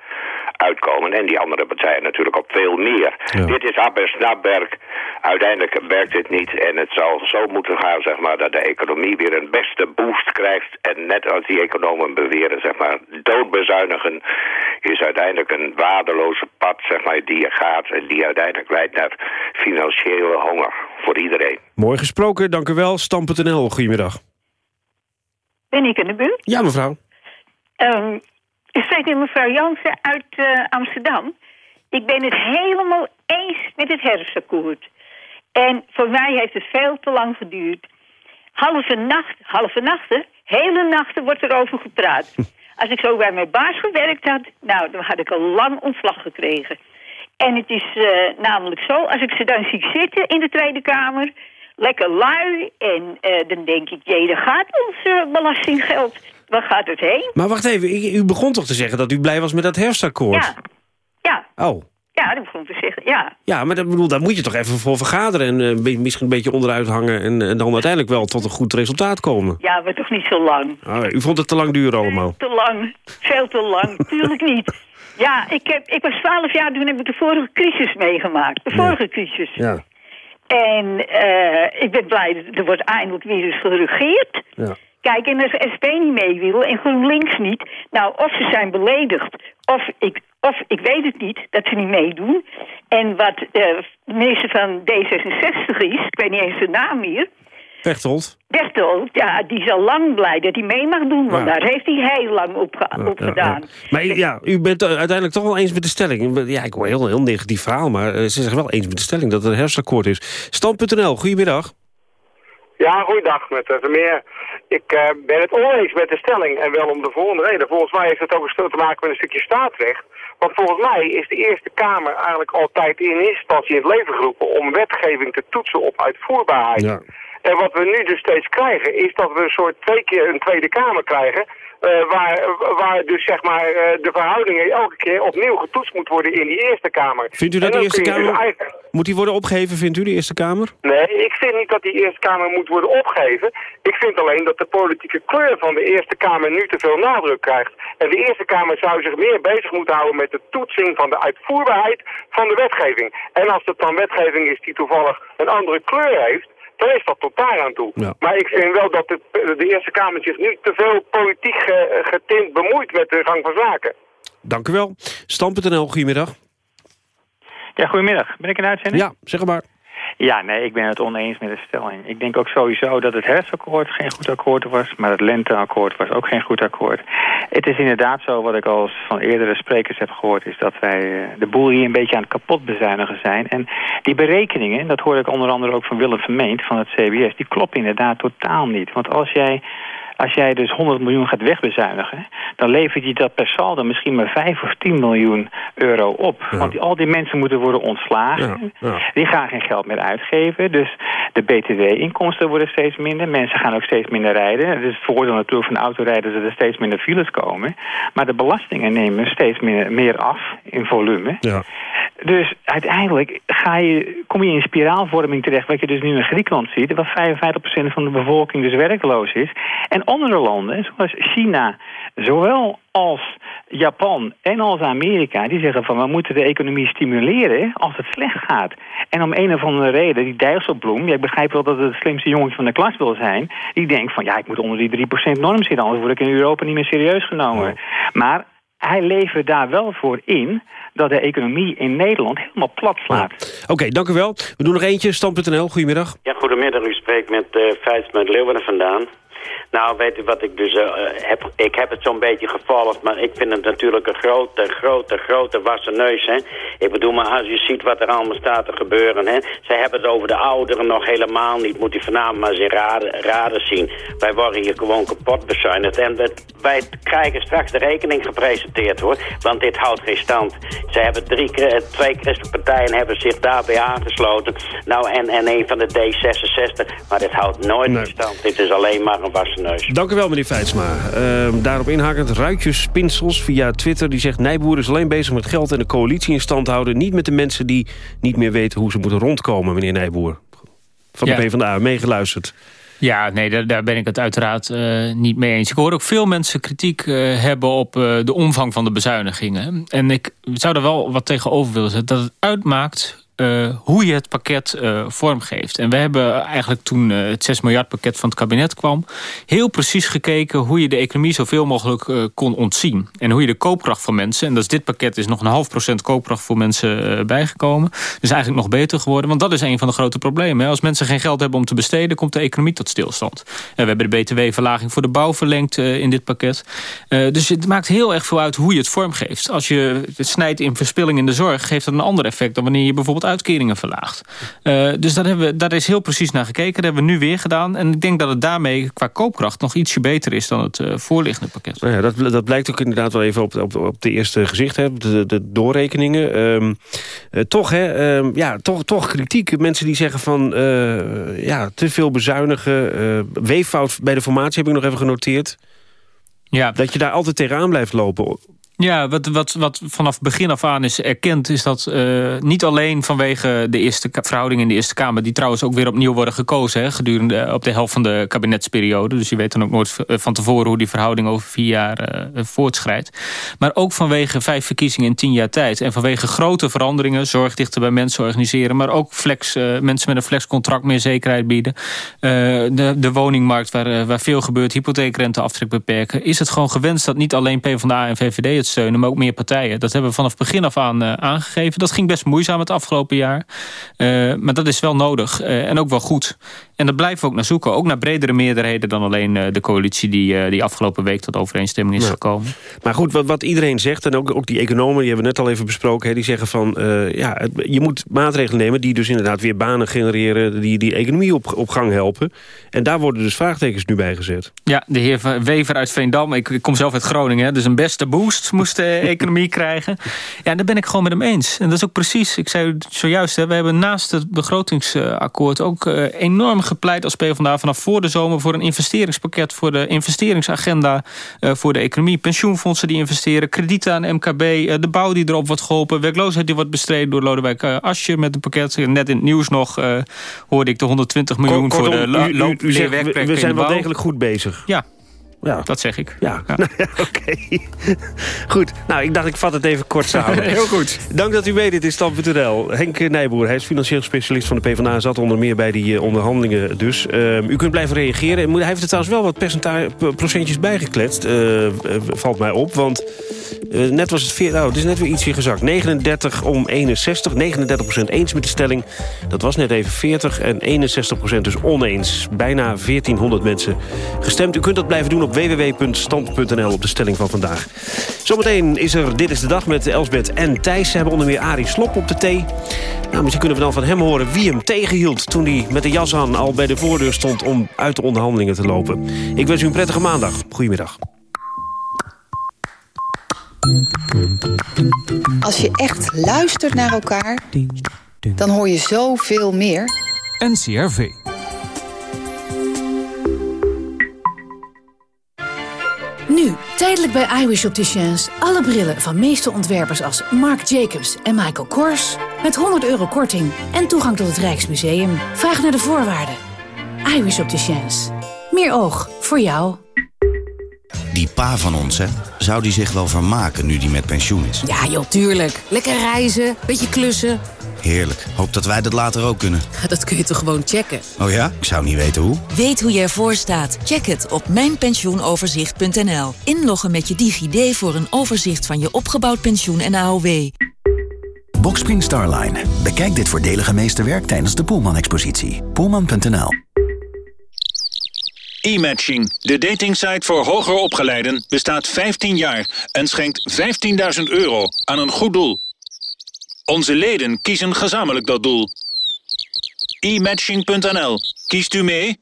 uitkomen en die andere partijen natuurlijk op veel meer. Dit is hap en snapwerk. Uiteindelijk werkt dit niet en het zal zo moeten gaan, zeg maar, dat de economie weer een beste boost krijgt. En net als die economen beweren, zeg maar, doodbezuinigen is uiteindelijk een waardeloze pad, zeg maar, die je gaat en die uiteindelijk leidt naar financiële honger voor iedereen. Mooi gesproken, dank u wel. Stam.nl, goedemiddag. Ben ik in de buurt? Ja, mevrouw. Ehm, ik spreek met mevrouw Jansen uit eh, Amsterdam. Ik ben het helemaal eens met het herfstakkoord. En voor mij heeft het veel te lang geduurd. Halve nacht, halve nachten, hele nachten wordt er over gepraat. Als ik zo bij mijn baas gewerkt had, nou, dan had ik al lang ontslag gekregen. En het is eh, namelijk zo, als ik ze dan zie zitten in de Tweede Kamer, lekker lui, en eh, dan denk ik, jee, daar gaat ons eh, belastinggeld. Waar gaat het heen? Maar wacht even, u, u begon toch te zeggen dat u blij was met dat herfstakkoord? Ja, ja, Oh, ja, dat begon te zeggen, ja. ja, maar dat, bedoel, daar moet je toch even voor vergaderen... en eh, misschien een beetje onderuit hangen... En, en dan uiteindelijk wel tot een goed resultaat komen. Ja, maar toch niet zo lang. Ah, u vond het te lang duren allemaal. Te lang, veel te lang, (laughs) tuurlijk niet. Ja, ik, heb, ik was 12 jaar, toen heb ik de vorige crisis meegemaakt. De vorige crisis. Ja. En eh, ik ben blij dat er wordt eindelijk weer eens geregeerd. Ja. Kijk, en als SP niet mee wil en GroenLinks niet... nou, of ze zijn beledigd, of ik, of ik weet het niet, dat ze niet meedoen. En wat eh, de minister van D66 is, ik weet niet eens zijn naam meer... Pechtold. Bertolt, ja, die is al lang blij dat hij mee mag doen... want Ja. daar heeft hij heel lang op, ge- op Ja, gedaan. ja. Maar u- ja, u bent eh, uiteindelijk toch wel eens met de stelling. Ja, ik hoor een heel, heel negatief verhaal, maar eh, ze zeggen wel eens met de stelling dat het een herfstakkoord is. Stand.nl, goedemiddag. Ja, goeiedag met Vermeer. Ik eh, ben het oneens met de stelling en wel om de volgende reden. Volgens mij heeft het ook een stuk te maken met een stukje staatsrecht. Want volgens mij is de Eerste Kamer eigenlijk altijd in eerste instantie in het leven geroepen om wetgeving te toetsen op uitvoerbaarheid. Ja. En wat we nu dus steeds krijgen is dat we een soort twee keer een Tweede Kamer krijgen. Eh, waar, waar dus zeg maar eh, de verhoudingen elke keer opnieuw getoetst moet worden in die Eerste Kamer. Vindt u dat de Eerste dus Kamer... eigenlijk- Moet die worden opgeheven, vindt u, de Eerste Kamer? Nee, ik vind niet dat die Eerste Kamer moet worden opgegeven. Ik vind alleen dat de politieke kleur van de Eerste Kamer nu te veel nadruk krijgt. En de Eerste Kamer zou zich meer bezig moeten houden met de toetsing van de uitvoerbaarheid van de wetgeving. En als het dan wetgeving is die toevallig een andere kleur heeft, dan is dat tot daar aan toe. Maar ik vind wel dat de, de Eerste Kamer zich nu te veel politiek ge- getint bemoeit met de gang van zaken. Dank u wel. Stand.nl, goedemiddag. Ja, goedemiddag. Ben ik in uitzending? Ja, zeg maar. Ja, nee, ik ben het oneens met de stelling. Ik denk ook sowieso dat het herfstakkoord geen goed akkoord was... maar het lenteakkoord was ook geen goed akkoord. Het is inderdaad zo, wat ik al van eerdere sprekers heb gehoord... is dat wij eh, de boel hier een beetje aan het kapot bezuinigen zijn. En die berekeningen, dat hoor ik onder andere ook van Willem Vermeend... van het CBS, die kloppen inderdaad totaal niet. Want als jij... Als jij dus 100 miljoen gaat wegbezuinigen... dan levert je dat per saldo misschien maar 5 of 10 miljoen euro op. Want die, al die mensen moeten worden ontslagen. Die gaan geen geld meer uitgeven. Dus de btw-inkomsten worden steeds minder. Mensen gaan ook steeds minder rijden. Het is het voordeel natuurlijk van autorijders dat er steeds minder files komen. Maar de belastingen nemen steeds meer, meer af in volume. Ja. Dus uiteindelijk ga je, kom je in spiraalvorming terecht... wat je dus nu in Griekenland ziet... waar 55% van de bevolking dus werkloos is. En andere landen, zoals China, zowel als Japan en als Amerika... die zeggen van we moeten de economie stimuleren als het slecht gaat. En om een of andere reden, die Dijsselbloem... Ja, ik begrijp wel dat het het slimste jongetje van de klas wil zijn... die denkt van ja, ik moet onder die 3% norm zitten... anders word ik in Europa niet meer serieus genomen. Maar hij levert daar wel voor in dat de economie in Nederland helemaal plat slaat. Oké, dank u wel. We doen nog eentje. Stand.nl, goedemiddag. Ja, goedemiddag. U spreekt met uh, Fijs met Leeuwen vandaan. Nou, weet u wat ik dus uh, heb? Ik heb het zo'n beetje gevolgd, maar ik vind het natuurlijk een grote, grote, grote wassen neus. Hè? Ik bedoel, maar als je ziet wat er allemaal staat te gebeuren. Hè? Zij hebben het over de ouderen nog helemaal niet. Moet u vanavond maar eens in raden, raden zien. Wij worden hier gewoon kapot bezuinigd. En wij krijgen straks de rekening gepresenteerd, hoor. Want dit houdt geen stand. Ze hebben drie, twee christelijke partijen hebben zich daarbij aangesloten. Nou, en, en een van de D66. Maar dit houdt nooit nee. stand. Dit is alleen maar een wassen neus. Dank u wel, meneer Feitsma. Uh, daarop inhakend Ruitjes Spinsels via Twitter. Die zegt, Nijboer is alleen bezig met geld en de coalitie in stand houden. Niet met de mensen die niet meer weten hoe ze moeten rondkomen, meneer Nijboer. Van de ja. PvdA, meegeluisterd. Ja, nee, daar, daar, ben ik het uiteraard uh, niet mee eens. Ik hoor ook veel mensen kritiek uh, hebben op uh, de omvang van de bezuinigingen. En ik zou er wel wat tegenover willen zetten. Dat het uitmaakt uh, hoe je het pakket uh, vormgeeft. En we hebben eigenlijk toen uh, het 6 miljard pakket van het kabinet kwam... heel precies gekeken hoe je de economie zoveel mogelijk kon ontzien. En hoe je de koopkracht van mensen... en dat is dit pakket is nog een half procent koopkracht voor mensen bijgekomen. Dus eigenlijk nog beter geworden. Want dat is een van de grote problemen. Hè. Als mensen geen geld hebben om te besteden... komt de economie tot stilstand. En we hebben de btw-verlaging voor de bouw verlengd in dit pakket. dus het maakt heel erg veel uit hoe je het vormgeeft. Als je het snijdt in verspilling in de zorg... geeft dat een ander effect dan wanneer je bijvoorbeeld uitkeringen verlaagd. Uh, dus daar, hebben we, daar is heel precies naar gekeken. Dat hebben we nu weer gedaan. En ik denk dat het daarmee qua koopkracht nog ietsje beter is dan het uh, voorliggende pakket. Nou ja, dat, dat blijkt ook inderdaad wel even op, op, op de eerste gezicht. Hè, de, de doorrekeningen. Um, uh, toch, hè, um, ja, toch, toch kritiek. Mensen die zeggen van ja, te veel bezuinigen. weeffout bij de formatie heb ik nog even genoteerd. Ja. Dat je daar altijd tegenaan blijft lopen. Ja, wat, wat, wat vanaf begin af aan is erkend... is dat uh, niet alleen vanwege de eerste verhoudingen in de Eerste Kamer... die trouwens ook weer opnieuw worden gekozen... Hè, gedurende op de helft van de kabinetsperiode. Dus je weet dan ook nooit van tevoren... hoe die verhouding over vier jaar voortschrijdt. Maar ook vanwege vijf verkiezingen in tien jaar tijd. En vanwege grote veranderingen... zorg dichter bij mensen organiseren... maar ook flex, mensen met een flexcontract meer zekerheid bieden. de, de woningmarkt waar, waar veel gebeurt... hypotheekrenteaftrek beperken... is het gewoon gewenst dat niet alleen PvdA en VVD het steunen, maar ook meer partijen. Dat hebben we vanaf begin af aan uh, aangegeven. Dat ging best moeizaam het afgelopen jaar. Uh, maar dat is wel nodig uh, en ook wel goed. En daar blijven we ook naar zoeken. Ook naar bredere meerderheden dan alleen de coalitie... die, die afgelopen week tot overeenstemming is ja. gekomen. Maar goed, wat, wat, iedereen zegt, en ook, ook die economen... die hebben we net al even besproken, hè, die zeggen van... ja, het, je moet maatregelen nemen die dus inderdaad weer banen genereren... die die economie op, op gang helpen. En daar worden dus vraagtekens nu bij gezet. Ja, de heer Wever uit Veendam, ik, ik kom zelf uit Groningen... dus een beste boost moest de (laughs) economie krijgen. Ja, daar ben ik gewoon met hem eens. En dat is ook precies, ik zei zojuist... Hè, we hebben naast het begrotingsakkoord ook enorm gepleit als PvdA... vanaf voor de zomer voor een investeringspakket... voor de investeringsagenda uh, voor de economie. Pensioenfondsen die investeren, kredieten aan MKB... Uh, de bouw die erop wordt geholpen, werkloosheid die wordt bestreden... door Lodewijk Asje met een pakket. Net in het nieuws nog hoorde ik de 120 miljoen Kortom, voor de loop, u, u zegt, we, we zijn wel degelijk goed bezig. Ja, ja. Dat zeg ik. Ja, ja. (laughs) oké. (laughs) Goed. Nou, ik dacht ik vat het even kort (laughs) samen. Heel goed. Dank dat u weet. Dit is Stam.nl. Henk Nijboer, hij is financieel specialist van de PvdA. Zat onder meer bij die uh, onderhandelingen dus. Uh, u kunt blijven reageren. Hij heeft er trouwens wel wat procentjes bijgekletst. Uh, valt mij op. Want net was het... Veer, nou, het is net weer ietsje gezakt. 39 om 61. 39 procent eens met de stelling. Dat was net even 40. En 61 procent dus oneens. Bijna 1400 mensen gestemd. U kunt dat blijven doen op www.stand.nl op de stelling van vandaag. Zometeen is er Dit is de Dag met Elsbeth en Thijs. Ze hebben onder meer Arie Slop op de thee. Nou, misschien kunnen we dan van hem horen wie hem tegenhield... toen hij met de jas aan al bij de voordeur stond om uit de onderhandelingen te lopen. Ik wens u een prettige maandag. Goedemiddag. Als je echt luistert naar elkaar, dan hoor je zoveel meer. NCRV. Nu, Tijdelijk bij iWish Opticians. Alle brillen van meeste ontwerpers als Marc Jacobs en Michael Kors. Met 100 euro korting en toegang tot het Rijksmuseum. Vraag naar de voorwaarden. iWish Opticians. Meer oog voor jou. Die pa van ons, hè? Zou die zich wel vermaken nu die met pensioen is? Ja, joh, tuurlijk. Lekker reizen, beetje klussen. Heerlijk. Hoop dat wij dat later ook kunnen. Dat kun je toch gewoon checken? Oh ja? Ik zou niet weten hoe. Weet hoe je ervoor staat? Check het op mijnpensioenoverzicht.nl. Inloggen met je DigiD voor een overzicht van je opgebouwd pensioen en AOW. Boxspring Starline. Bekijk dit voordelige meesterwerk tijdens de Poelman-expositie. Poelman.nl E-matching, de datingsite voor hoger opgeleiden, bestaat 15 jaar en schenkt 15.000 euro aan een goed doel. Onze leden kiezen gezamenlijk dat doel. e-matching.nl. Kiest u mee?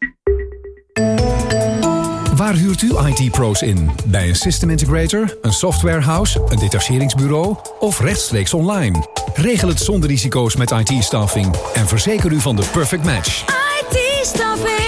Waar huurt u IT-pro's in? Bij een system integrator, een softwarehouse, een detacheringsbureau of rechtstreeks online? Regel het zonder risico's met IT-staffing en verzeker u van de perfect match. IT-staffing.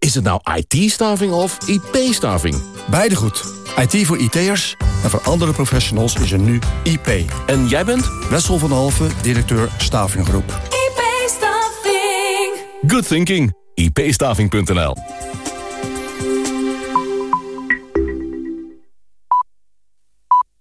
Is het nou IT-staving of IP-staving? Beide goed. IT voor IT'ers en voor andere professionals is er nu IP. En jij bent? Wessel van Halve, directeur Stavinggroep. IP-staffing. Good thinking. IP-staving.nl